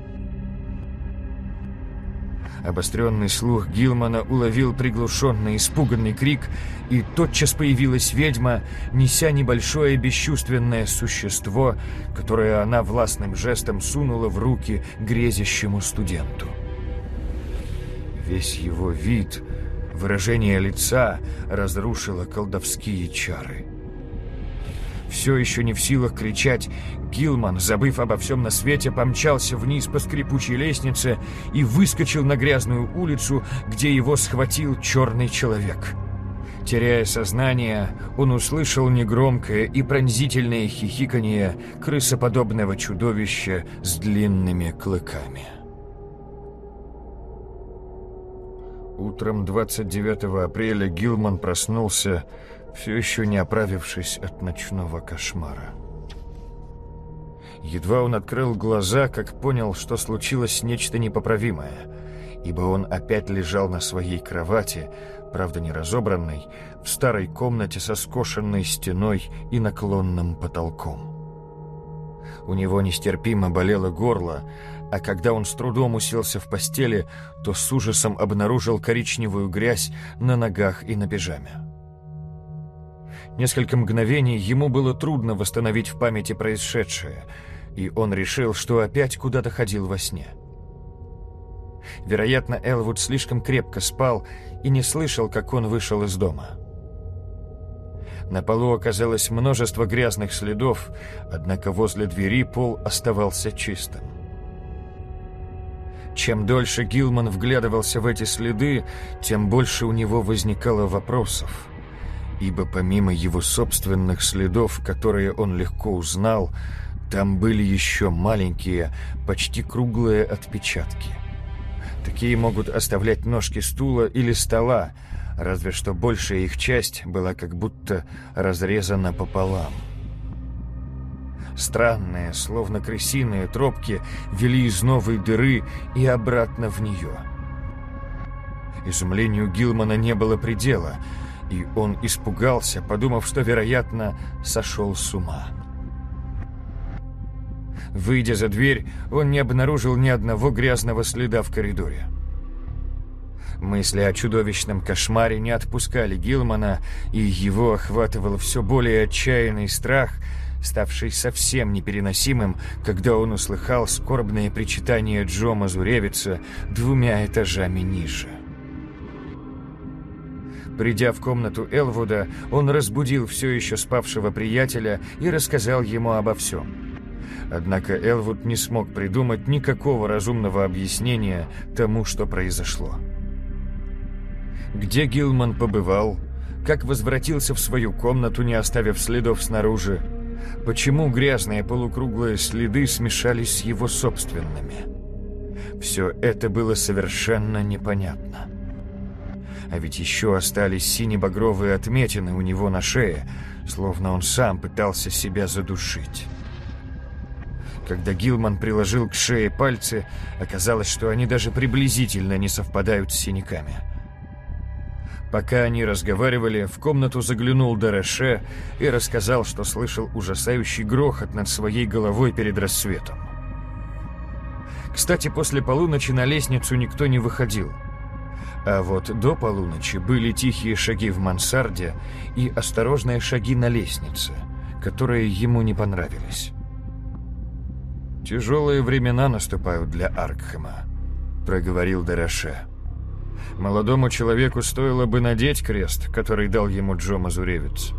Обостренный слух Гилмана уловил приглушенный испуганный крик, и тотчас появилась ведьма, неся небольшое бесчувственное существо, которое она властным жестом сунула в руки грезящему студенту. Весь его вид Выражение лица разрушило колдовские чары. Все еще не в силах кричать, Гилман, забыв обо всем на свете, помчался вниз по скрипучей лестнице и выскочил на грязную улицу, где его схватил черный человек. Теряя сознание, он услышал негромкое и пронзительное хихиканье крысоподобного чудовища с длинными клыками. Утром 29 апреля Гилман проснулся, все еще не оправившись от ночного кошмара. Едва он открыл глаза, как понял, что случилось нечто непоправимое, ибо он опять лежал на своей кровати, правда не разобранной, в старой комнате со скошенной стеной и наклонным потолком. У него нестерпимо болело горло, а когда он с трудом уселся в постели, то с ужасом обнаружил коричневую грязь на ногах и на пижаме. Несколько мгновений ему было трудно восстановить в памяти происшедшее — и он решил, что опять куда-то ходил во сне. Вероятно, Элвуд слишком крепко спал и не слышал, как он вышел из дома. На полу оказалось множество грязных следов, однако возле двери пол оставался чистым. Чем дольше Гилман вглядывался в эти следы, тем больше у него возникало вопросов. Ибо помимо его собственных следов, которые он легко узнал, там были еще маленькие, почти круглые отпечатки. Такие могут оставлять ножки стула или стола, разве что большая их часть была как будто разрезана пополам. Странные, словно крысиные тропки вели из новой дыры и обратно в нее. Изумлению Гилмана не было предела, и он испугался, подумав, что, вероятно, сошел с ума. Выйдя за дверь, он не обнаружил ни одного грязного следа в коридоре. Мысли о чудовищном кошмаре не отпускали Гилмана, и его охватывал все более отчаянный страх, ставший совсем непереносимым, когда он услыхал скорбное причитание Джо Мазуревица двумя этажами ниже. Придя в комнату Элвуда, он разбудил все еще спавшего приятеля и рассказал ему обо всем. Однако Элвуд не смог придумать никакого разумного объяснения тому, что произошло. Где Гилман побывал, как возвратился в свою комнату, не оставив следов снаружи, почему грязные полукруглые следы смешались с его собственными. Все это было совершенно непонятно. А ведь еще остались сине-багровые отметины у него на шее, словно он сам пытался себя задушить. Когда Гилман приложил к шее пальцы, оказалось, что они даже приблизительно не совпадают с синяками. Пока они разговаривали, в комнату заглянул Дареше и рассказал, что слышал ужасающий грохот над своей головой перед рассветом. Кстати, после полуночи на лестницу никто не выходил. А вот до полуночи были тихие шаги в мансарде и осторожные шаги на лестнице, которые ему не понравились. «Тяжелые времена наступают для Аркхема», — проговорил Дараше. «Молодому человеку стоило бы надеть крест, который дал ему Джо Мазуревец».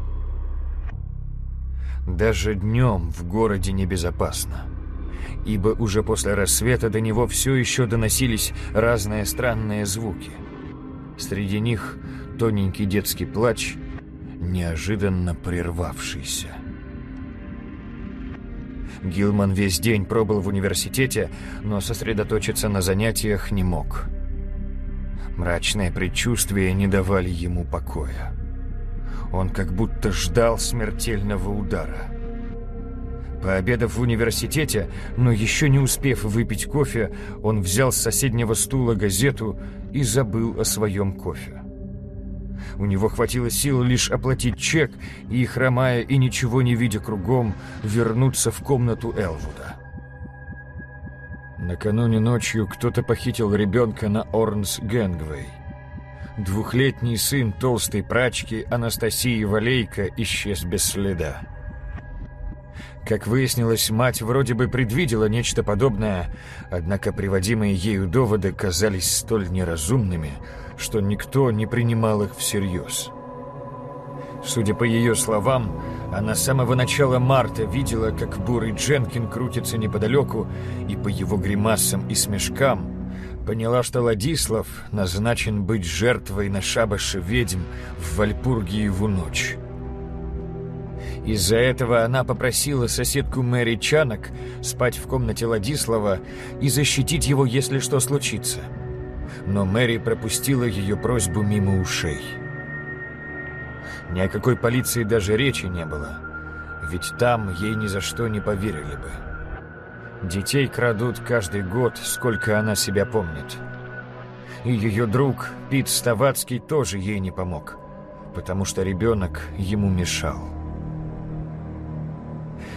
Даже днем в городе небезопасно, ибо уже после рассвета до него все еще доносились разные странные звуки. Среди них тоненький детский плач, неожиданно прервавшийся. Гилман весь день пробыл в университете, но сосредоточиться на занятиях не мог. Мрачные предчувствия не давали ему покоя. Он как будто ждал смертельного удара. Пообедав в университете, но еще не успев выпить кофе, он взял с соседнего стула газету и забыл о своем кофе. У него хватило сил лишь оплатить чек и, хромая и ничего не видя кругом, вернуться в комнату Элвуда. Накануне ночью кто-то похитил ребенка на Орнс Гэнгвей. Двухлетний сын толстой прачки Анастасии Валейко исчез без следа. Как выяснилось, мать вроде бы предвидела нечто подобное, однако приводимые ею доводы казались столь неразумными, что никто не принимал их всерьез. Судя по ее словам, она с самого начала марта видела, как бурый Дженкин крутится неподалеку, и по его гримасам и смешкам поняла, что Ладислав назначен быть жертвой на шабаше ведьм в Вальпургиеву ночь. Из-за этого она попросила соседку Мэри Чанок спать в комнате Ладислава и защитить его, если что случится. Но Мэри пропустила ее просьбу мимо ушей. Ни о какой полиции даже речи не было, ведь там ей ни за что не поверили бы. Детей крадут каждый год, сколько она себя помнит. И ее друг Пит Ставацкий тоже ей не помог, потому что ребенок ему мешал.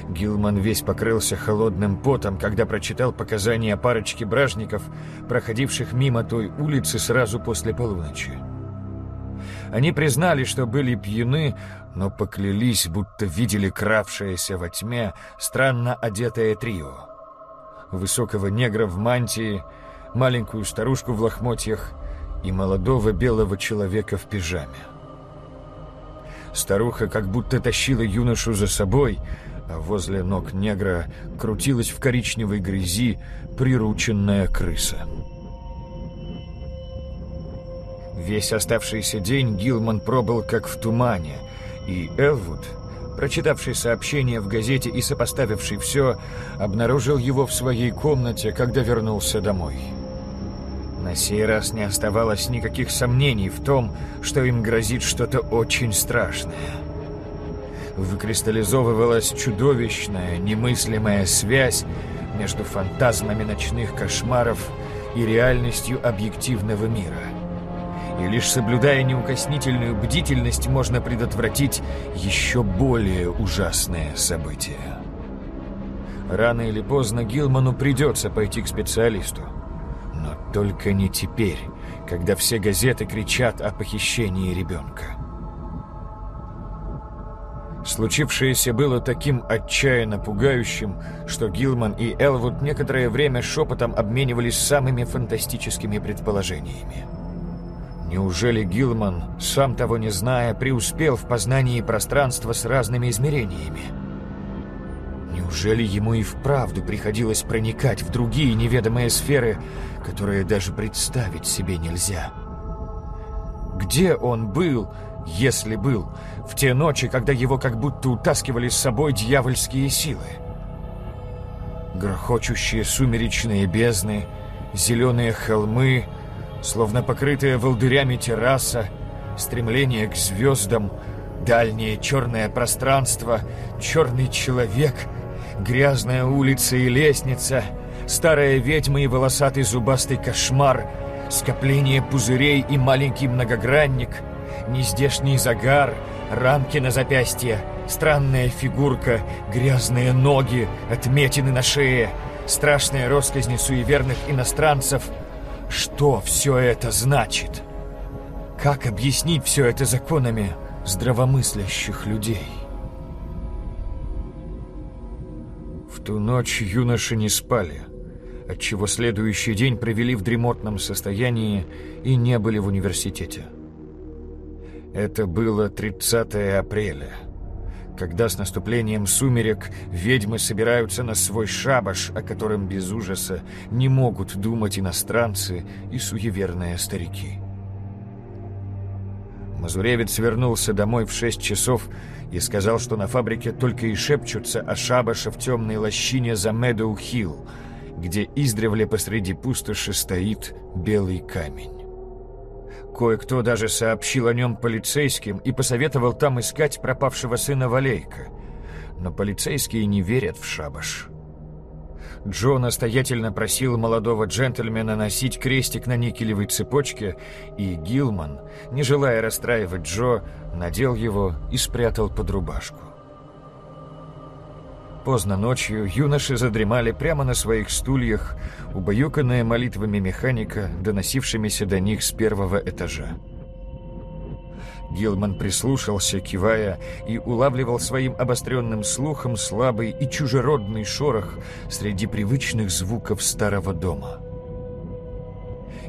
Гилман весь покрылся холодным потом, когда прочитал показания парочки бражников, проходивших мимо той улицы сразу после полуночи. Они признали, что были пьяны, но поклялись, будто видели кравшееся во тьме странно одетое трио. Высокого негра в мантии, маленькую старушку в лохмотьях и молодого белого человека в пижаме. Старуха как будто тащила юношу за собой, а возле ног негра крутилась в коричневой грязи прирученная крыса. Весь оставшийся день Гилман пробыл как в тумане, и Элвуд, прочитавший сообщение в газете и сопоставивший все, обнаружил его в своей комнате, когда вернулся домой. На сей раз не оставалось никаких сомнений в том, что им грозит что-то очень страшное. Выкристаллизовывалась чудовищная, немыслимая связь между фантазмами ночных кошмаров и реальностью объективного мира – и лишь соблюдая неукоснительную бдительность можно предотвратить еще более ужасные события. Рано или поздно Гилману придется пойти к специалисту. Но только не теперь, когда все газеты кричат о похищении ребенка. Случившееся было таким отчаянно пугающим, что Гилман и Элвуд некоторое время шепотом обменивались самыми фантастическими предположениями. Неужели Гилман, сам того не зная, преуспел в познании пространства с разными измерениями? Неужели ему и вправду приходилось проникать в другие неведомые сферы, которые даже представить себе нельзя? Где он был, если был, в те ночи, когда его как будто утаскивали с собой дьявольские силы? Грохочущие сумеречные бездны, зеленые холмы — словно покрытая волдырями терраса, стремление к звездам, дальнее черное пространство, черный человек, грязная улица и лестница, старая ведьма и волосатый зубастый кошмар, скопление пузырей и маленький многогранник, нездешний загар, рамки на запястье, странная фигурка, грязные ноги, отметины на шее, страшные росказни суеверных иностранцев — что все это значит? Как объяснить все это законами здравомыслящих людей? В ту ночь юноши не спали, отчего следующий день провели в дремотном состоянии и не были в университете. Это было 30 апреля – когда с наступлением сумерек ведьмы собираются на свой шабаш, о котором без ужаса не могут думать иностранцы и суеверные старики. Мазуревец вернулся домой в шесть часов и сказал, что на фабрике только и шепчутся о шабаше в темной лощине за Медоу-Хилл, где издревле посреди пустоши стоит белый камень. Кое-кто даже сообщил о нем полицейским и посоветовал там искать пропавшего сына Валейка. Но полицейские не верят в шабаш. Джо настоятельно просил молодого джентльмена носить крестик на никелевой цепочке, и Гилман, не желая расстраивать Джо, надел его и спрятал под рубашку. Поздно ночью юноши задремали прямо на своих стульях, убаюканные молитвами механика, доносившимися до них с первого этажа. Гилман прислушался, кивая, и улавливал своим обостренным слухом слабый и чужеродный шорох среди привычных звуков старого дома.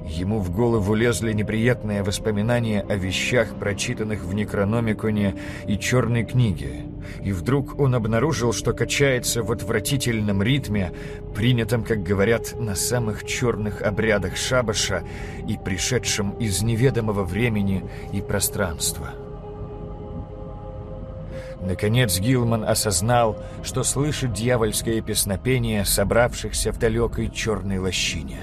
Ему в голову лезли неприятные воспоминания о вещах, прочитанных в Некрономиконе и Черной книге, И вдруг он обнаружил, что качается в отвратительном ритме, принятом, как говорят, на самых черных обрядах шабаша и пришедшем из неведомого времени и пространства. Наконец Гилман осознал, что слышит дьявольское песнопение собравшихся в далекой черной лощине.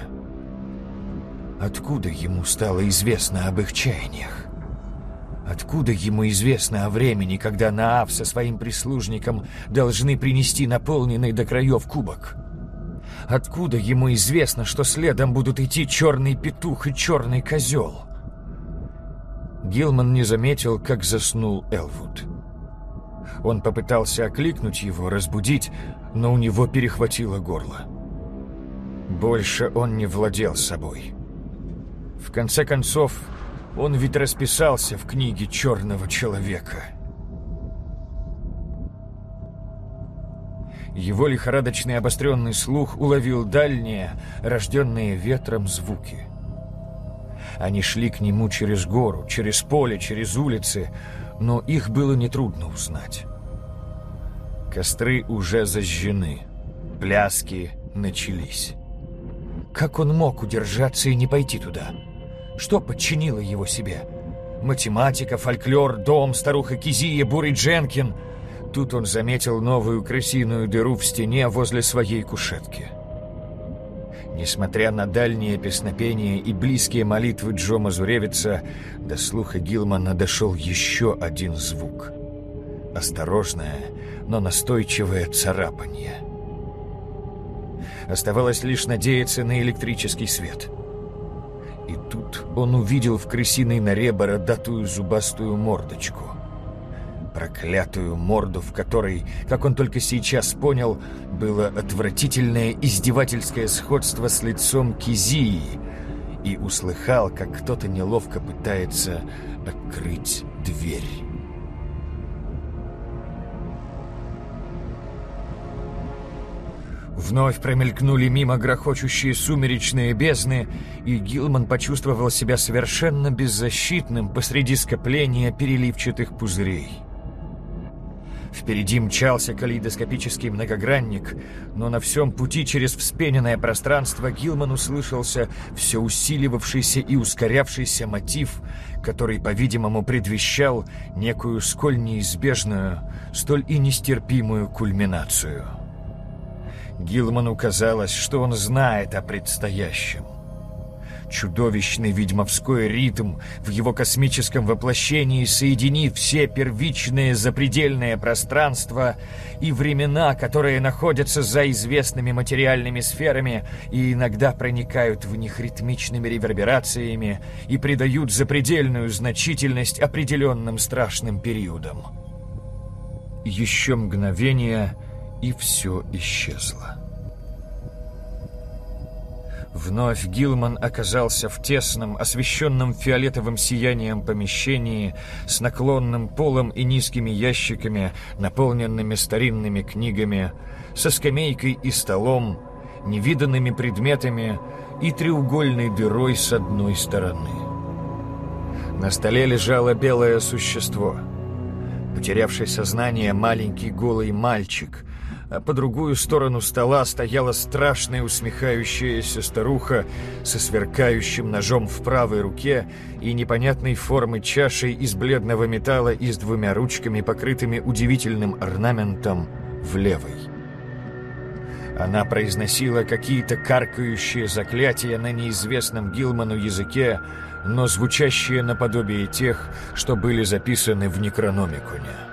Откуда ему стало известно об их чаяниях? Откуда ему известно о времени, когда Наав со своим прислужником должны принести наполненный до краев кубок? Откуда ему известно, что следом будут идти черный петух и черный козел? Гилман не заметил, как заснул Элвуд. Он попытался окликнуть его, разбудить, но у него перехватило горло. Больше он не владел собой. В конце концов, он ведь расписался в книге «Черного человека». Его лихорадочный обостренный слух уловил дальние, рожденные ветром звуки. Они шли к нему через гору, через поле, через улицы, но их было нетрудно узнать. Костры уже зажжены, пляски начались. Как он мог удержаться и не пойти туда? — что подчинило его себе? Математика, фольклор, дом, старуха Кизия, Бурый Дженкин. Тут он заметил новую крысиную дыру в стене возле своей кушетки. Несмотря на дальние песнопения и близкие молитвы Джо Мазуревица, до слуха Гилмана дошел еще один звук. Осторожное, но настойчивое царапанье. Оставалось лишь надеяться на электрический свет — тут он увидел в крысиной норе бородатую зубастую мордочку. Проклятую морду, в которой, как он только сейчас понял, было отвратительное издевательское сходство с лицом Кизии, и услыхал, как кто-то неловко пытается открыть дверь. Вновь промелькнули мимо грохочущие сумеречные бездны, и Гилман почувствовал себя совершенно беззащитным посреди скопления переливчатых пузырей. Впереди мчался калейдоскопический многогранник, но на всем пути через вспененное пространство Гилман услышался все усиливавшийся и ускорявшийся мотив, который, по-видимому, предвещал некую сколь неизбежную, столь и нестерпимую кульминацию. Гилману казалось, что он знает о предстоящем. Чудовищный ведьмовской ритм в его космическом воплощении соединит все первичные запредельные пространства и времена, которые находятся за известными материальными сферами и иногда проникают в них ритмичными реверберациями и придают запредельную значительность определенным страшным периодам. Еще мгновение — и все исчезло. Вновь Гилман оказался в тесном, освещенном фиолетовым сиянием помещении с наклонным полом и низкими ящиками, наполненными старинными книгами, со скамейкой и столом, невиданными предметами и треугольной дырой с одной стороны. На столе лежало белое существо. Потерявший сознание маленький голый мальчик, а по другую сторону стола стояла страшная усмехающаяся старуха со сверкающим ножом в правой руке и непонятной формы чашей из бледного металла и с двумя ручками, покрытыми удивительным орнаментом, в левой. Она произносила какие-то каркающие заклятия на неизвестном Гилману языке, но звучащие наподобие тех, что были записаны в Некрономиконе.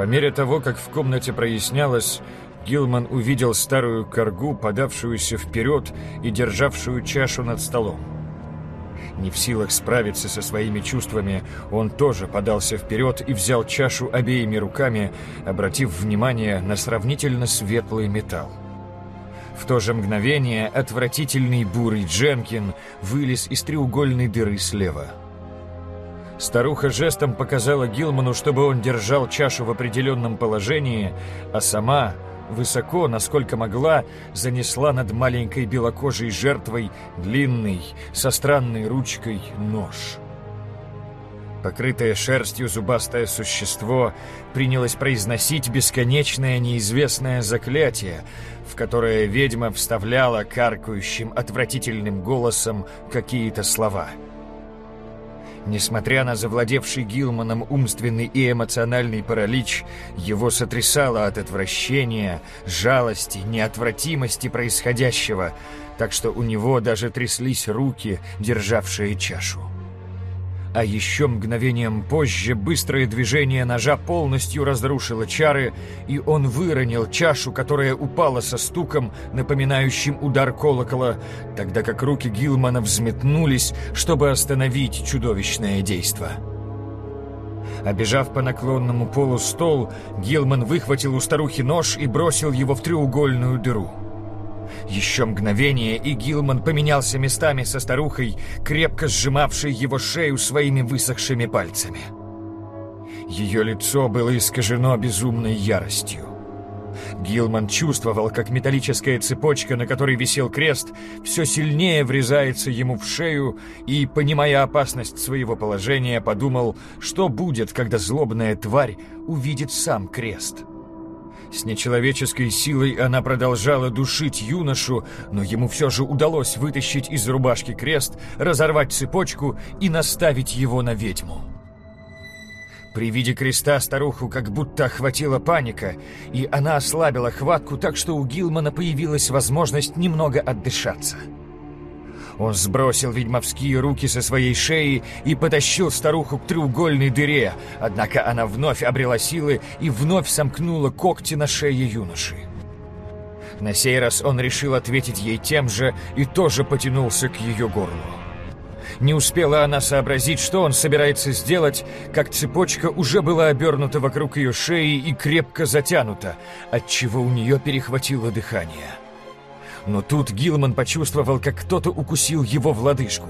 По мере того, как в комнате прояснялось, Гилман увидел старую коргу, подавшуюся вперед и державшую чашу над столом. Не в силах справиться со своими чувствами, он тоже подался вперед и взял чашу обеими руками, обратив внимание на сравнительно светлый металл. В то же мгновение отвратительный бурый Дженкин вылез из треугольной дыры слева – Старуха жестом показала Гилману, чтобы он держал чашу в определенном положении, а сама, высоко, насколько могла, занесла над маленькой белокожей жертвой длинный, со странной ручкой, нож. Покрытое шерстью зубастое существо принялось произносить бесконечное неизвестное заклятие, в которое ведьма вставляла каркающим отвратительным голосом какие-то слова. Несмотря на завладевший Гилманом умственный и эмоциональный паралич, его сотрясало от отвращения, жалости, неотвратимости происходящего, так что у него даже тряслись руки, державшие чашу. А еще мгновением позже быстрое движение ножа полностью разрушило чары, и он выронил чашу, которая упала со стуком, напоминающим удар колокола, тогда как руки Гилмана взметнулись, чтобы остановить чудовищное действо. Обежав по наклонному полу стол, Гилман выхватил у старухи нож и бросил его в треугольную дыру. Еще мгновение, и Гилман поменялся местами со старухой, крепко сжимавшей его шею своими высохшими пальцами. Ее лицо было искажено безумной яростью. Гилман чувствовал, как металлическая цепочка, на которой висел крест, все сильнее врезается ему в шею и, понимая опасность своего положения, подумал, что будет, когда злобная тварь увидит сам крест. С нечеловеческой силой она продолжала душить юношу, но ему все же удалось вытащить из рубашки крест, разорвать цепочку и наставить его на ведьму. При виде креста старуху как будто охватила паника, и она ослабила хватку так, что у Гилмана появилась возможность немного отдышаться. Он сбросил ведьмовские руки со своей шеи и потащил старуху к треугольной дыре, однако она вновь обрела силы и вновь сомкнула когти на шее юноши. На сей раз он решил ответить ей тем же и тоже потянулся к ее горлу. Не успела она сообразить, что он собирается сделать, как цепочка уже была обернута вокруг ее шеи и крепко затянута, отчего у нее перехватило дыхание. Но тут Гилман почувствовал, как кто-то укусил его в лодыжку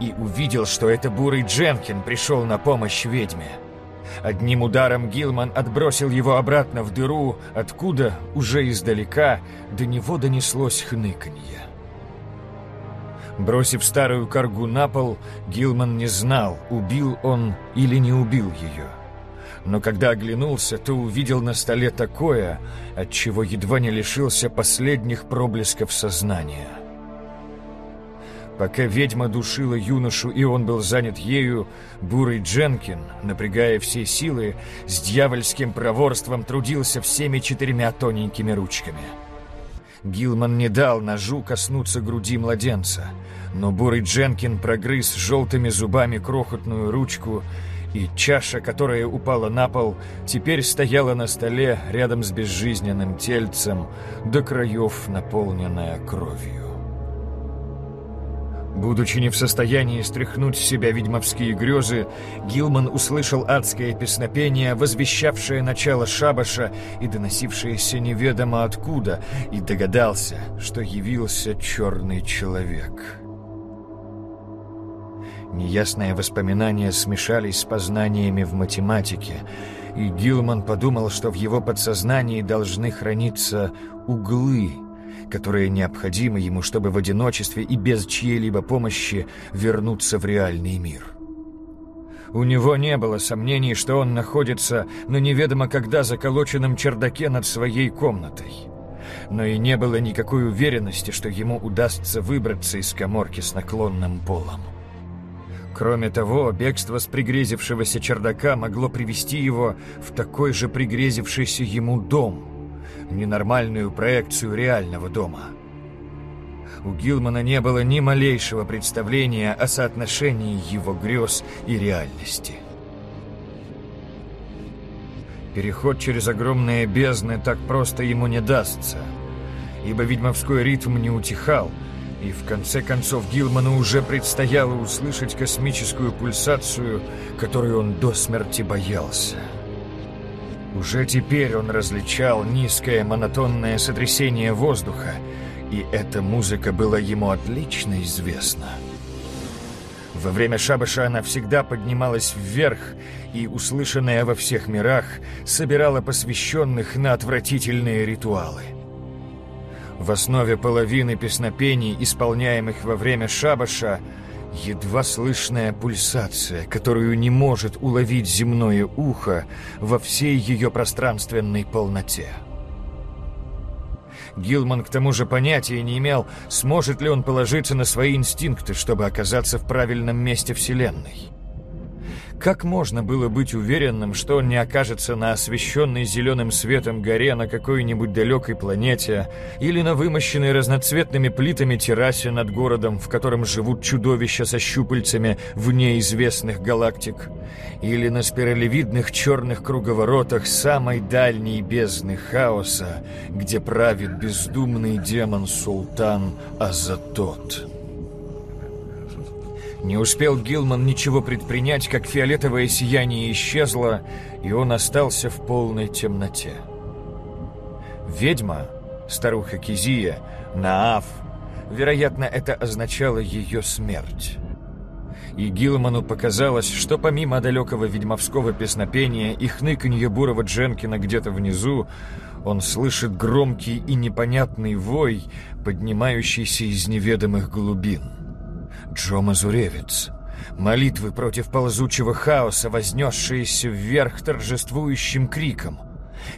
и увидел, что это бурый Дженкин пришел на помощь ведьме. Одним ударом Гилман отбросил его обратно в дыру, откуда, уже издалека, до него донеслось хныканье. Бросив старую коргу на пол, Гилман не знал, убил он или не убил ее но когда оглянулся, то увидел на столе такое, от чего едва не лишился последних проблесков сознания. Пока ведьма душила юношу, и он был занят ею, бурый Дженкин, напрягая все силы, с дьявольским проворством трудился всеми четырьмя тоненькими ручками. Гилман не дал ножу коснуться груди младенца, но бурый Дженкин прогрыз желтыми зубами крохотную ручку и чаша, которая упала на пол, теперь стояла на столе рядом с безжизненным тельцем, до краев наполненная кровью. Будучи не в состоянии стряхнуть с себя ведьмовские грезы, Гилман услышал адское песнопение, возвещавшее начало шабаша и доносившееся неведомо откуда, и догадался, что явился черный человек. Неясные воспоминания смешались с познаниями в математике, и Гилман подумал, что в его подсознании должны храниться углы, которые необходимы ему, чтобы в одиночестве и без чьей-либо помощи вернуться в реальный мир. У него не было сомнений, что он находится на неведомо когда заколоченном чердаке над своей комнатой. Но и не было никакой уверенности, что ему удастся выбраться из коморки с наклонным полом. Кроме того, бегство с пригрезившегося чердака могло привести его в такой же пригрезившийся ему дом, ненормальную проекцию реального дома. У Гилмана не было ни малейшего представления о соотношении его грез и реальности. Переход через огромные бездны так просто ему не дастся, ибо ведьмовской ритм не утихал – и в конце концов Гилману уже предстояло услышать космическую пульсацию, которую он до смерти боялся. Уже теперь он различал низкое монотонное сотрясение воздуха, и эта музыка была ему отлично известна. Во время шабаша она всегда поднималась вверх, и, услышанная во всех мирах, собирала посвященных на отвратительные ритуалы – в основе половины песнопений, исполняемых во время шабаша, Едва слышная пульсация, которую не может уловить земное ухо во всей ее пространственной полноте. Гилман к тому же понятия не имел, сможет ли он положиться на свои инстинкты, чтобы оказаться в правильном месте Вселенной. Как можно было быть уверенным, что он не окажется на освещенной зеленым светом горе на какой-нибудь далекой планете или на вымощенной разноцветными плитами террасе над городом, в котором живут чудовища со щупальцами вне известных галактик, или на спиралевидных черных круговоротах самой дальней бездны хаоса, где правит бездумный демон-султан Азатот. Не успел Гилман ничего предпринять, как фиолетовое сияние исчезло, и он остался в полной темноте. Ведьма, старуха Кизия, Нааф, вероятно, это означало ее смерть. И Гилману показалось, что помимо далекого ведьмовского песнопения и хныканья бурого Дженкина где-то внизу, он слышит громкий и непонятный вой, поднимающийся из неведомых глубин. Джо Мазуревец. Молитвы против ползучего хаоса, вознесшиеся вверх торжествующим криком.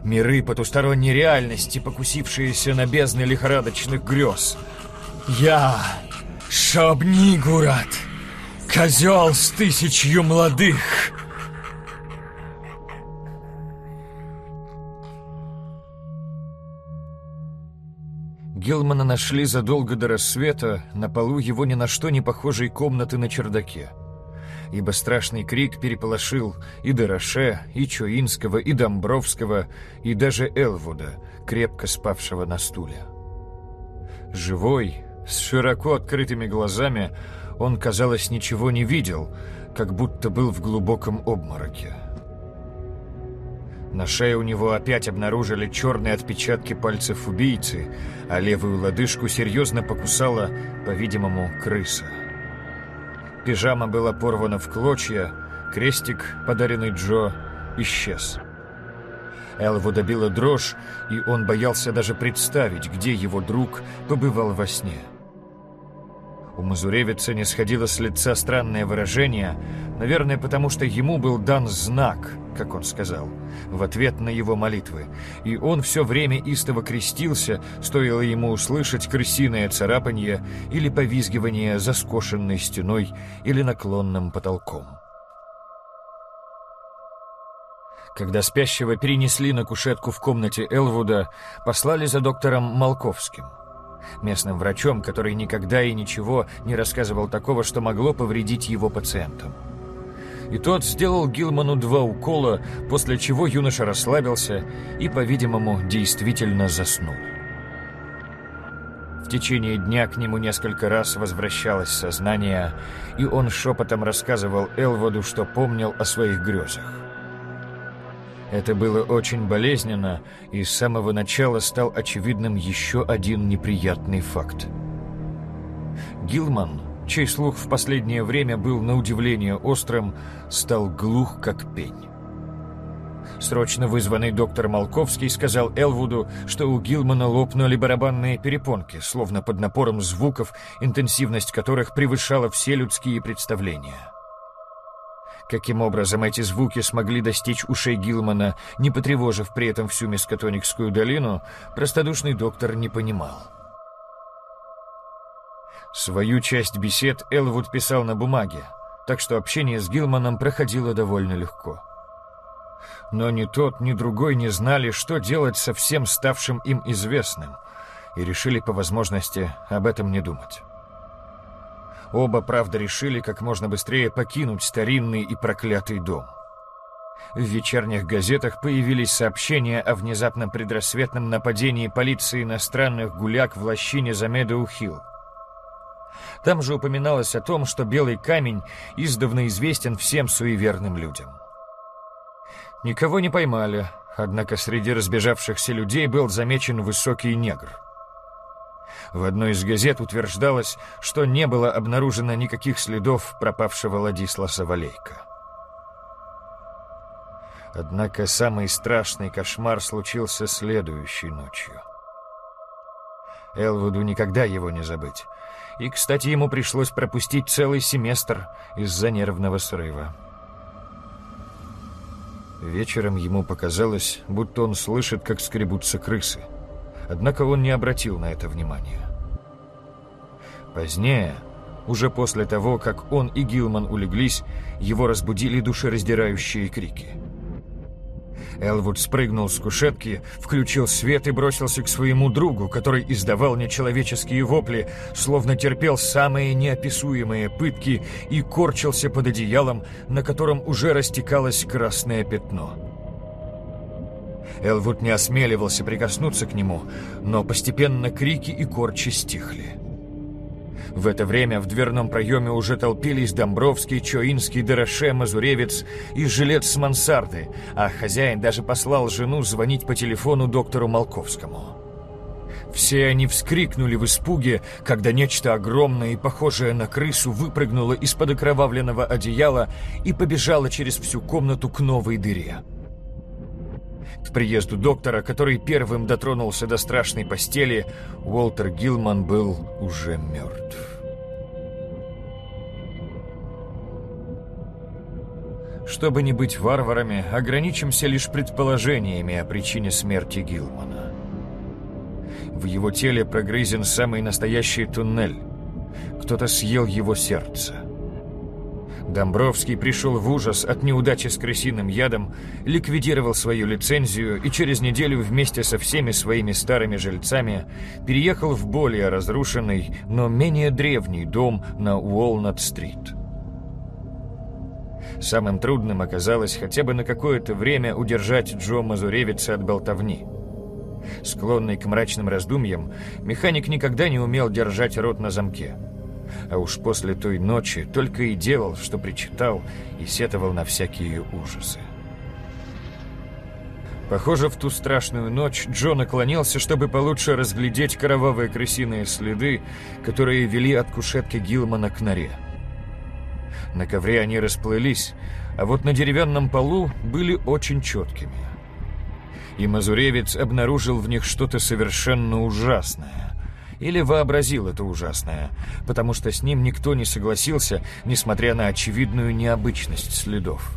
Миры потусторонней реальности, покусившиеся на бездны лихорадочных грез. «Я Шабнигурат, козел с тысячью молодых!» Гилмана нашли задолго до рассвета на полу его ни на что не похожей комнаты на чердаке. Ибо страшный крик переполошил и Дороше, и Чуинского, и Домбровского, и даже Элвуда, крепко спавшего на стуле. Живой, с широко открытыми глазами, он, казалось, ничего не видел, как будто был в глубоком обмороке. На шее у него опять обнаружили черные отпечатки пальцев убийцы, а левую лодыжку серьезно покусала, по-видимому, крыса. Пижама была порвана в клочья, крестик, подаренный Джо, исчез. Элву добила дрожь, и он боялся даже представить, где его друг побывал во сне. У Мазуревица не сходило с лица странное выражение, наверное, потому что ему был дан знак, как он сказал, в ответ на его молитвы, и он все время истово крестился, стоило ему услышать крысиное царапанье или повизгивание за скошенной стеной или наклонным потолком. Когда спящего перенесли на кушетку в комнате Элвуда, послали за доктором Малковским – местным врачом, который никогда и ничего не рассказывал такого, что могло повредить его пациентам. И тот сделал Гилману два укола, после чего юноша расслабился и, по-видимому, действительно заснул. В течение дня к нему несколько раз возвращалось сознание, и он шепотом рассказывал Элводу, что помнил о своих грезах. Это было очень болезненно, и с самого начала стал очевидным еще один неприятный факт. Гилман, чей слух в последнее время был на удивление острым, стал глух как пень. Срочно вызванный доктор Малковский сказал Элвуду, что у Гилмана лопнули барабанные перепонки, словно под напором звуков, интенсивность которых превышала все людские представления. Каким образом эти звуки смогли достичь ушей Гилмана, не потревожив при этом всю Мискотоникскую долину, простодушный доктор не понимал. Свою часть бесед Элвуд писал на бумаге, так что общение с Гилманом проходило довольно легко. Но ни тот, ни другой не знали, что делать со всем ставшим им известным, и решили по возможности об этом не думать. Оба, правда, решили как можно быстрее покинуть старинный и проклятый дом. В вечерних газетах появились сообщения о внезапном предрассветном нападении полиции на странных гуляк в лощине за Медоу-Хилл. Там же упоминалось о том, что белый камень издавна известен всем суеверным людям. Никого не поймали, однако среди разбежавшихся людей был замечен высокий негр. В одной из газет утверждалось, что не было обнаружено никаких следов пропавшего Ладисласа Валейка. Однако самый страшный кошмар случился следующей ночью. Элвуду никогда его не забыть, И, кстати, ему пришлось пропустить целый семестр из-за нервного срыва. Вечером ему показалось, будто он слышит, как скребутся крысы. Однако он не обратил на это внимания. Позднее, уже после того, как он и Гилман улеглись, его разбудили душераздирающие крики. Элвуд спрыгнул с кушетки, включил свет и бросился к своему другу, который издавал нечеловеческие вопли, словно терпел самые неописуемые пытки и корчился под одеялом, на котором уже растекалось красное пятно. Элвуд не осмеливался прикоснуться к нему, но постепенно крики и корчи стихли. В это время в дверном проеме уже толпились Домбровский, Чоинский, Дороше, Мазуревец и жилец с мансарды, а хозяин даже послал жену звонить по телефону доктору Малковскому. Все они вскрикнули в испуге, когда нечто огромное и похожее на крысу выпрыгнуло из-под окровавленного одеяла и побежало через всю комнату к новой дыре. К приезду доктора, который первым дотронулся до страшной постели, Уолтер Гилман был уже мертв. Чтобы не быть варварами, ограничимся лишь предположениями о причине смерти Гилмана. В его теле прогрызен самый настоящий туннель. Кто-то съел его сердце. Домбровский пришел в ужас от неудачи с крысиным ядом, ликвидировал свою лицензию и через неделю вместе со всеми своими старыми жильцами переехал в более разрушенный, но менее древний дом на Уолнат-стрит. Самым трудным оказалось хотя бы на какое-то время удержать Джо Мазуревица от болтовни. Склонный к мрачным раздумьям, механик никогда не умел держать рот на замке – а уж после той ночи только и делал, что причитал и сетовал на всякие ужасы. Похоже, в ту страшную ночь Джо наклонился, чтобы получше разглядеть кровавые крысиные следы, которые вели от кушетки Гилмана к норе. На ковре они расплылись, а вот на деревянном полу были очень четкими. И Мазуревец обнаружил в них что-то совершенно ужасное или вообразил это ужасное, потому что с ним никто не согласился, несмотря на очевидную необычность следов.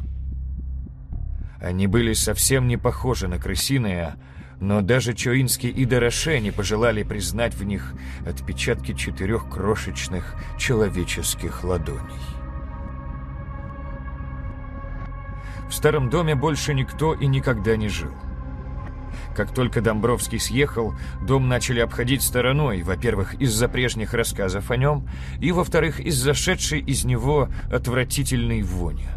Они были совсем не похожи на крысиные, но даже Чоинский и Дороше не пожелали признать в них отпечатки четырех крошечных человеческих ладоней. В старом доме больше никто и никогда не жил. Как только Домбровский съехал, дом начали обходить стороной, во-первых, из-за прежних рассказов о нем, и, во-вторых, из-за шедшей из него отвратительной вони.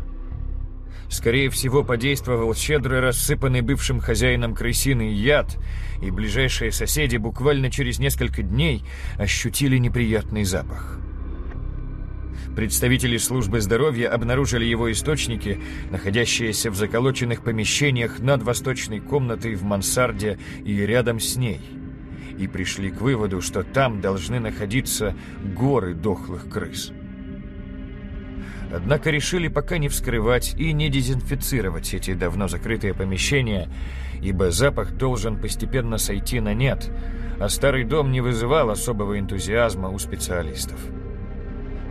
Скорее всего, подействовал щедро рассыпанный бывшим хозяином крысиный яд, и ближайшие соседи буквально через несколько дней ощутили неприятный запах. Представители службы здоровья обнаружили его источники, находящиеся в заколоченных помещениях над восточной комнатой в мансарде и рядом с ней, и пришли к выводу, что там должны находиться горы дохлых крыс. Однако решили пока не вскрывать и не дезинфицировать эти давно закрытые помещения, ибо запах должен постепенно сойти на нет, а старый дом не вызывал особого энтузиазма у специалистов.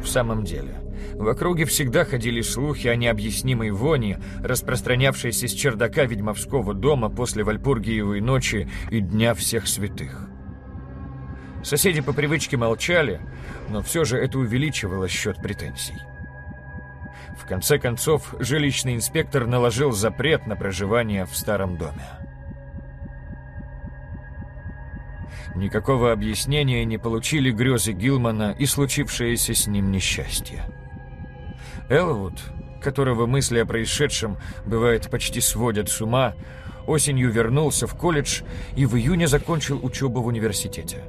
В самом деле, в округе всегда ходили слухи о необъяснимой вони, распространявшейся с чердака ведьмовского дома после Вальпургиевой ночи и Дня всех святых. Соседи по привычке молчали, но все же это увеличивало счет претензий. В конце концов, жилищный инспектор наложил запрет на проживание в старом доме. Никакого объяснения не получили грезы Гилмана и случившееся с ним несчастье. Элвуд, которого мысли о происшедшем, бывает, почти сводят с ума, осенью вернулся в колледж и в июне закончил учебу в университете.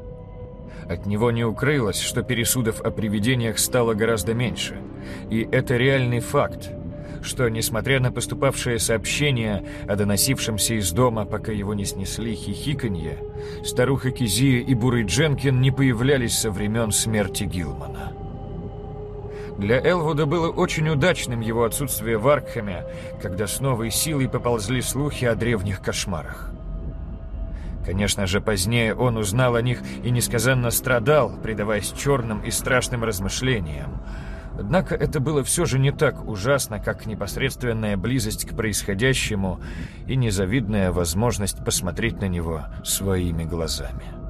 От него не укрылось, что пересудов о привидениях стало гораздо меньше. И это реальный факт – что, несмотря на поступавшие сообщения о доносившемся из дома, пока его не снесли хихиканье, старуха Кизия и Бурый Дженкин не появлялись со времен смерти Гилмана. Для Элвуда было очень удачным его отсутствие в Аркхаме, когда с новой силой поползли слухи о древних кошмарах. Конечно же, позднее он узнал о них и несказанно страдал, предаваясь черным и страшным размышлениям. Однако это было все же не так ужасно, как непосредственная близость к происходящему и незавидная возможность посмотреть на него своими глазами.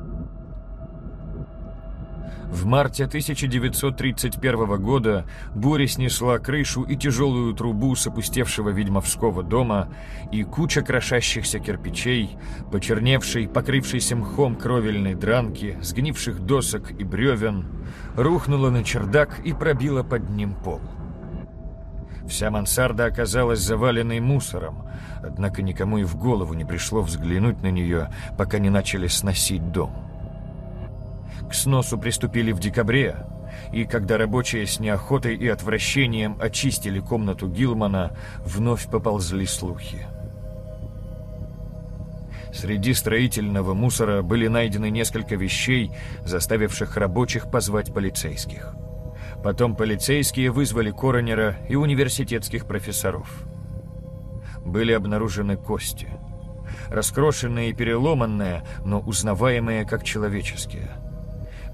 В марте 1931 года буря снесла крышу и тяжелую трубу с опустевшего ведьмовского дома, и куча крошащихся кирпичей, почерневшей, покрывшейся мхом кровельной дранки, сгнивших досок и бревен, рухнула на чердак и пробила под ним пол. Вся мансарда оказалась заваленной мусором, однако никому и в голову не пришло взглянуть на нее, пока не начали сносить дом. К сносу приступили в декабре, и когда рабочие с неохотой и отвращением очистили комнату Гилмана, вновь поползли слухи. Среди строительного мусора были найдены несколько вещей, заставивших рабочих позвать полицейских. Потом полицейские вызвали коронера и университетских профессоров. Были обнаружены кости. Раскрошенные и переломанные, но узнаваемые как человеческие –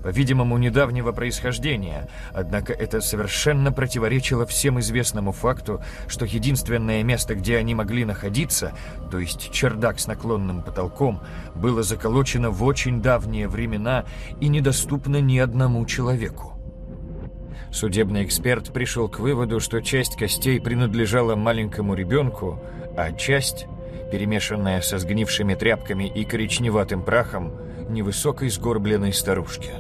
по-видимому, недавнего происхождения, однако это совершенно противоречило всем известному факту, что единственное место, где они могли находиться, то есть чердак с наклонным потолком, было заколочено в очень давние времена и недоступно ни одному человеку. Судебный эксперт пришел к выводу, что часть костей принадлежала маленькому ребенку, а часть, перемешанная со сгнившими тряпками и коричневатым прахом, невысокой сгорбленной старушке.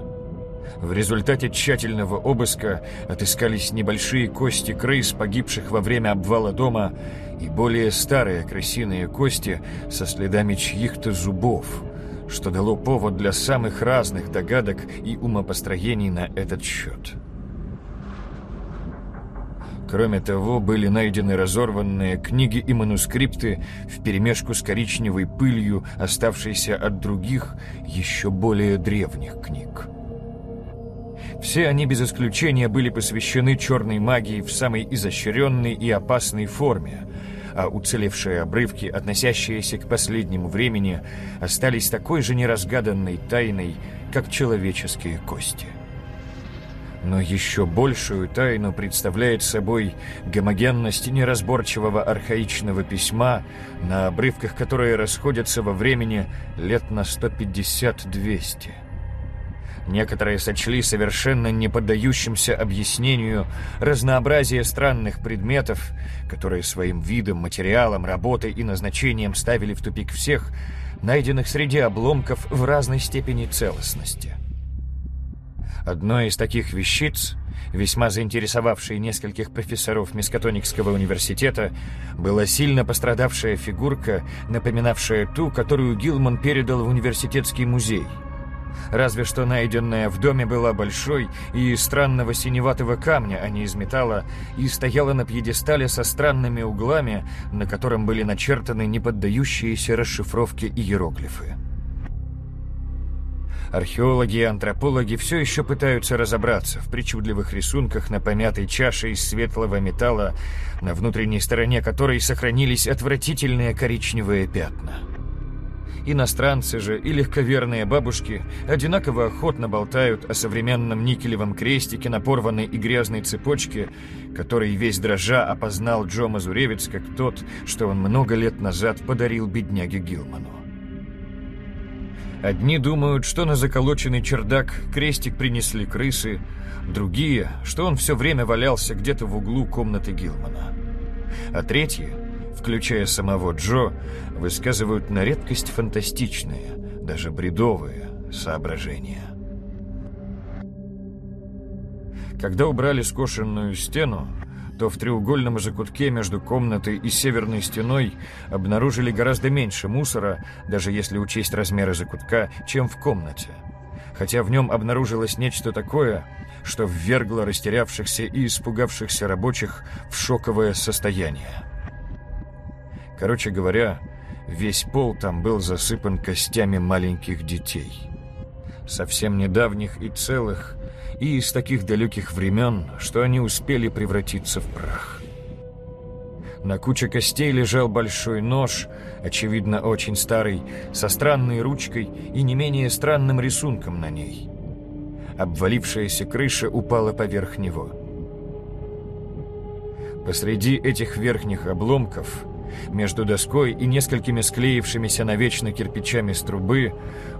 В результате тщательного обыска отыскались небольшие кости крыс, погибших во время обвала дома, и более старые крысиные кости со следами чьих-то зубов, что дало повод для самых разных догадок и умопостроений на этот счет. Кроме того, были найдены разорванные книги и манускрипты вперемешку с коричневой пылью, оставшейся от других, еще более древних книг. Все они без исключения были посвящены черной магии в самой изощренной и опасной форме, а уцелевшие обрывки, относящиеся к последнему времени, остались такой же неразгаданной тайной, как человеческие кости. Но еще большую тайну представляет собой гомогенность неразборчивого архаичного письма, на обрывках которые расходятся во времени лет на 150-200. Некоторые сочли совершенно не поддающимся объяснению разнообразие странных предметов, которые своим видом, материалом, работой и назначением ставили в тупик всех, найденных среди обломков в разной степени целостности. Одной из таких вещиц, весьма заинтересовавшей нескольких профессоров Мискатоникского университета, была сильно пострадавшая фигурка, напоминавшая ту, которую Гилман передал в университетский музей – Разве что найденная в доме была большой и странного синеватого камня, а не из металла, и стояла на пьедестале со странными углами, на котором были начертаны неподдающиеся расшифровке иероглифы. Археологи и антропологи все еще пытаются разобраться в причудливых рисунках на помятой чаше из светлого металла, на внутренней стороне которой сохранились отвратительные коричневые пятна. Иностранцы же и легковерные бабушки одинаково охотно болтают о современном никелевом крестике на порванной и грязной цепочке, который весь дрожа опознал Джо Мазуревец как тот, что он много лет назад подарил бедняге Гилману. Одни думают, что на заколоченный чердак крестик принесли крысы, другие, что он все время валялся где-то в углу комнаты Гилмана. А третьи включая самого Джо, высказывают на редкость фантастичные, даже бредовые соображения. Когда убрали скошенную стену, то в треугольном закутке между комнатой и северной стеной обнаружили гораздо меньше мусора, даже если учесть размеры закутка, чем в комнате. Хотя в нем обнаружилось нечто такое, что ввергло растерявшихся и испугавшихся рабочих в шоковое состояние. Короче говоря, весь пол там был засыпан костями маленьких детей. Совсем недавних и целых, и из таких далеких времен, что они успели превратиться в прах. На куче костей лежал большой нож, очевидно, очень старый, со странной ручкой и не менее странным рисунком на ней. Обвалившаяся крыша упала поверх него. Посреди этих верхних обломков, между доской и несколькими склеившимися навечно кирпичами с трубы,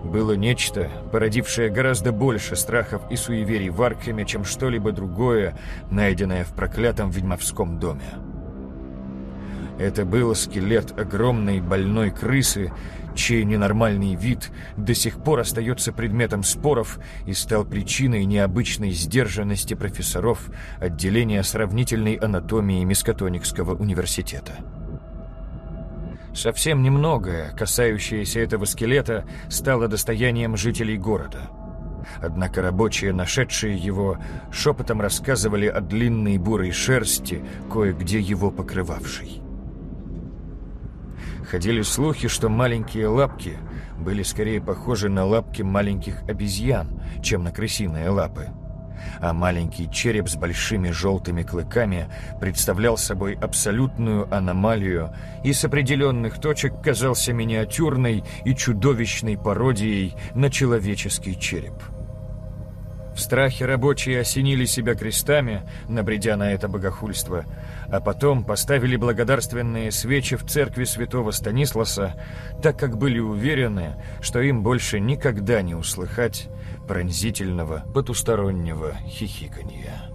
было нечто, породившее гораздо больше страхов и суеверий в Аркхеме, чем что-либо другое, найденное в проклятом ведьмовском доме. Это был скелет огромной больной крысы, чей ненормальный вид до сих пор остается предметом споров и стал причиной необычной сдержанности профессоров отделения сравнительной анатомии Мискотоникского университета. Совсем немногое, касающееся этого скелета, стало достоянием жителей города. Однако рабочие, нашедшие его, шепотом рассказывали о длинной бурой шерсти, кое-где его покрывавшей. Ходили слухи, что маленькие лапки были скорее похожи на лапки маленьких обезьян, чем на крысиные лапы. А маленький череп с большими желтыми клыками представлял собой абсолютную аномалию и с определенных точек казался миниатюрной и чудовищной пародией на человеческий череп. В страхе рабочие осенили себя крестами, набредя на это богохульство, а потом поставили благодарственные свечи в церкви святого Станисласа, так как были уверены, что им больше никогда не услыхать пронзительного потустороннего хихиканья.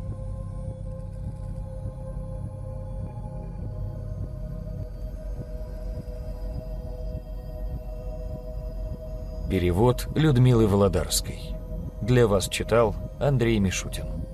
Перевод Людмилы Володарской. Для вас читал Андрей Мишутин.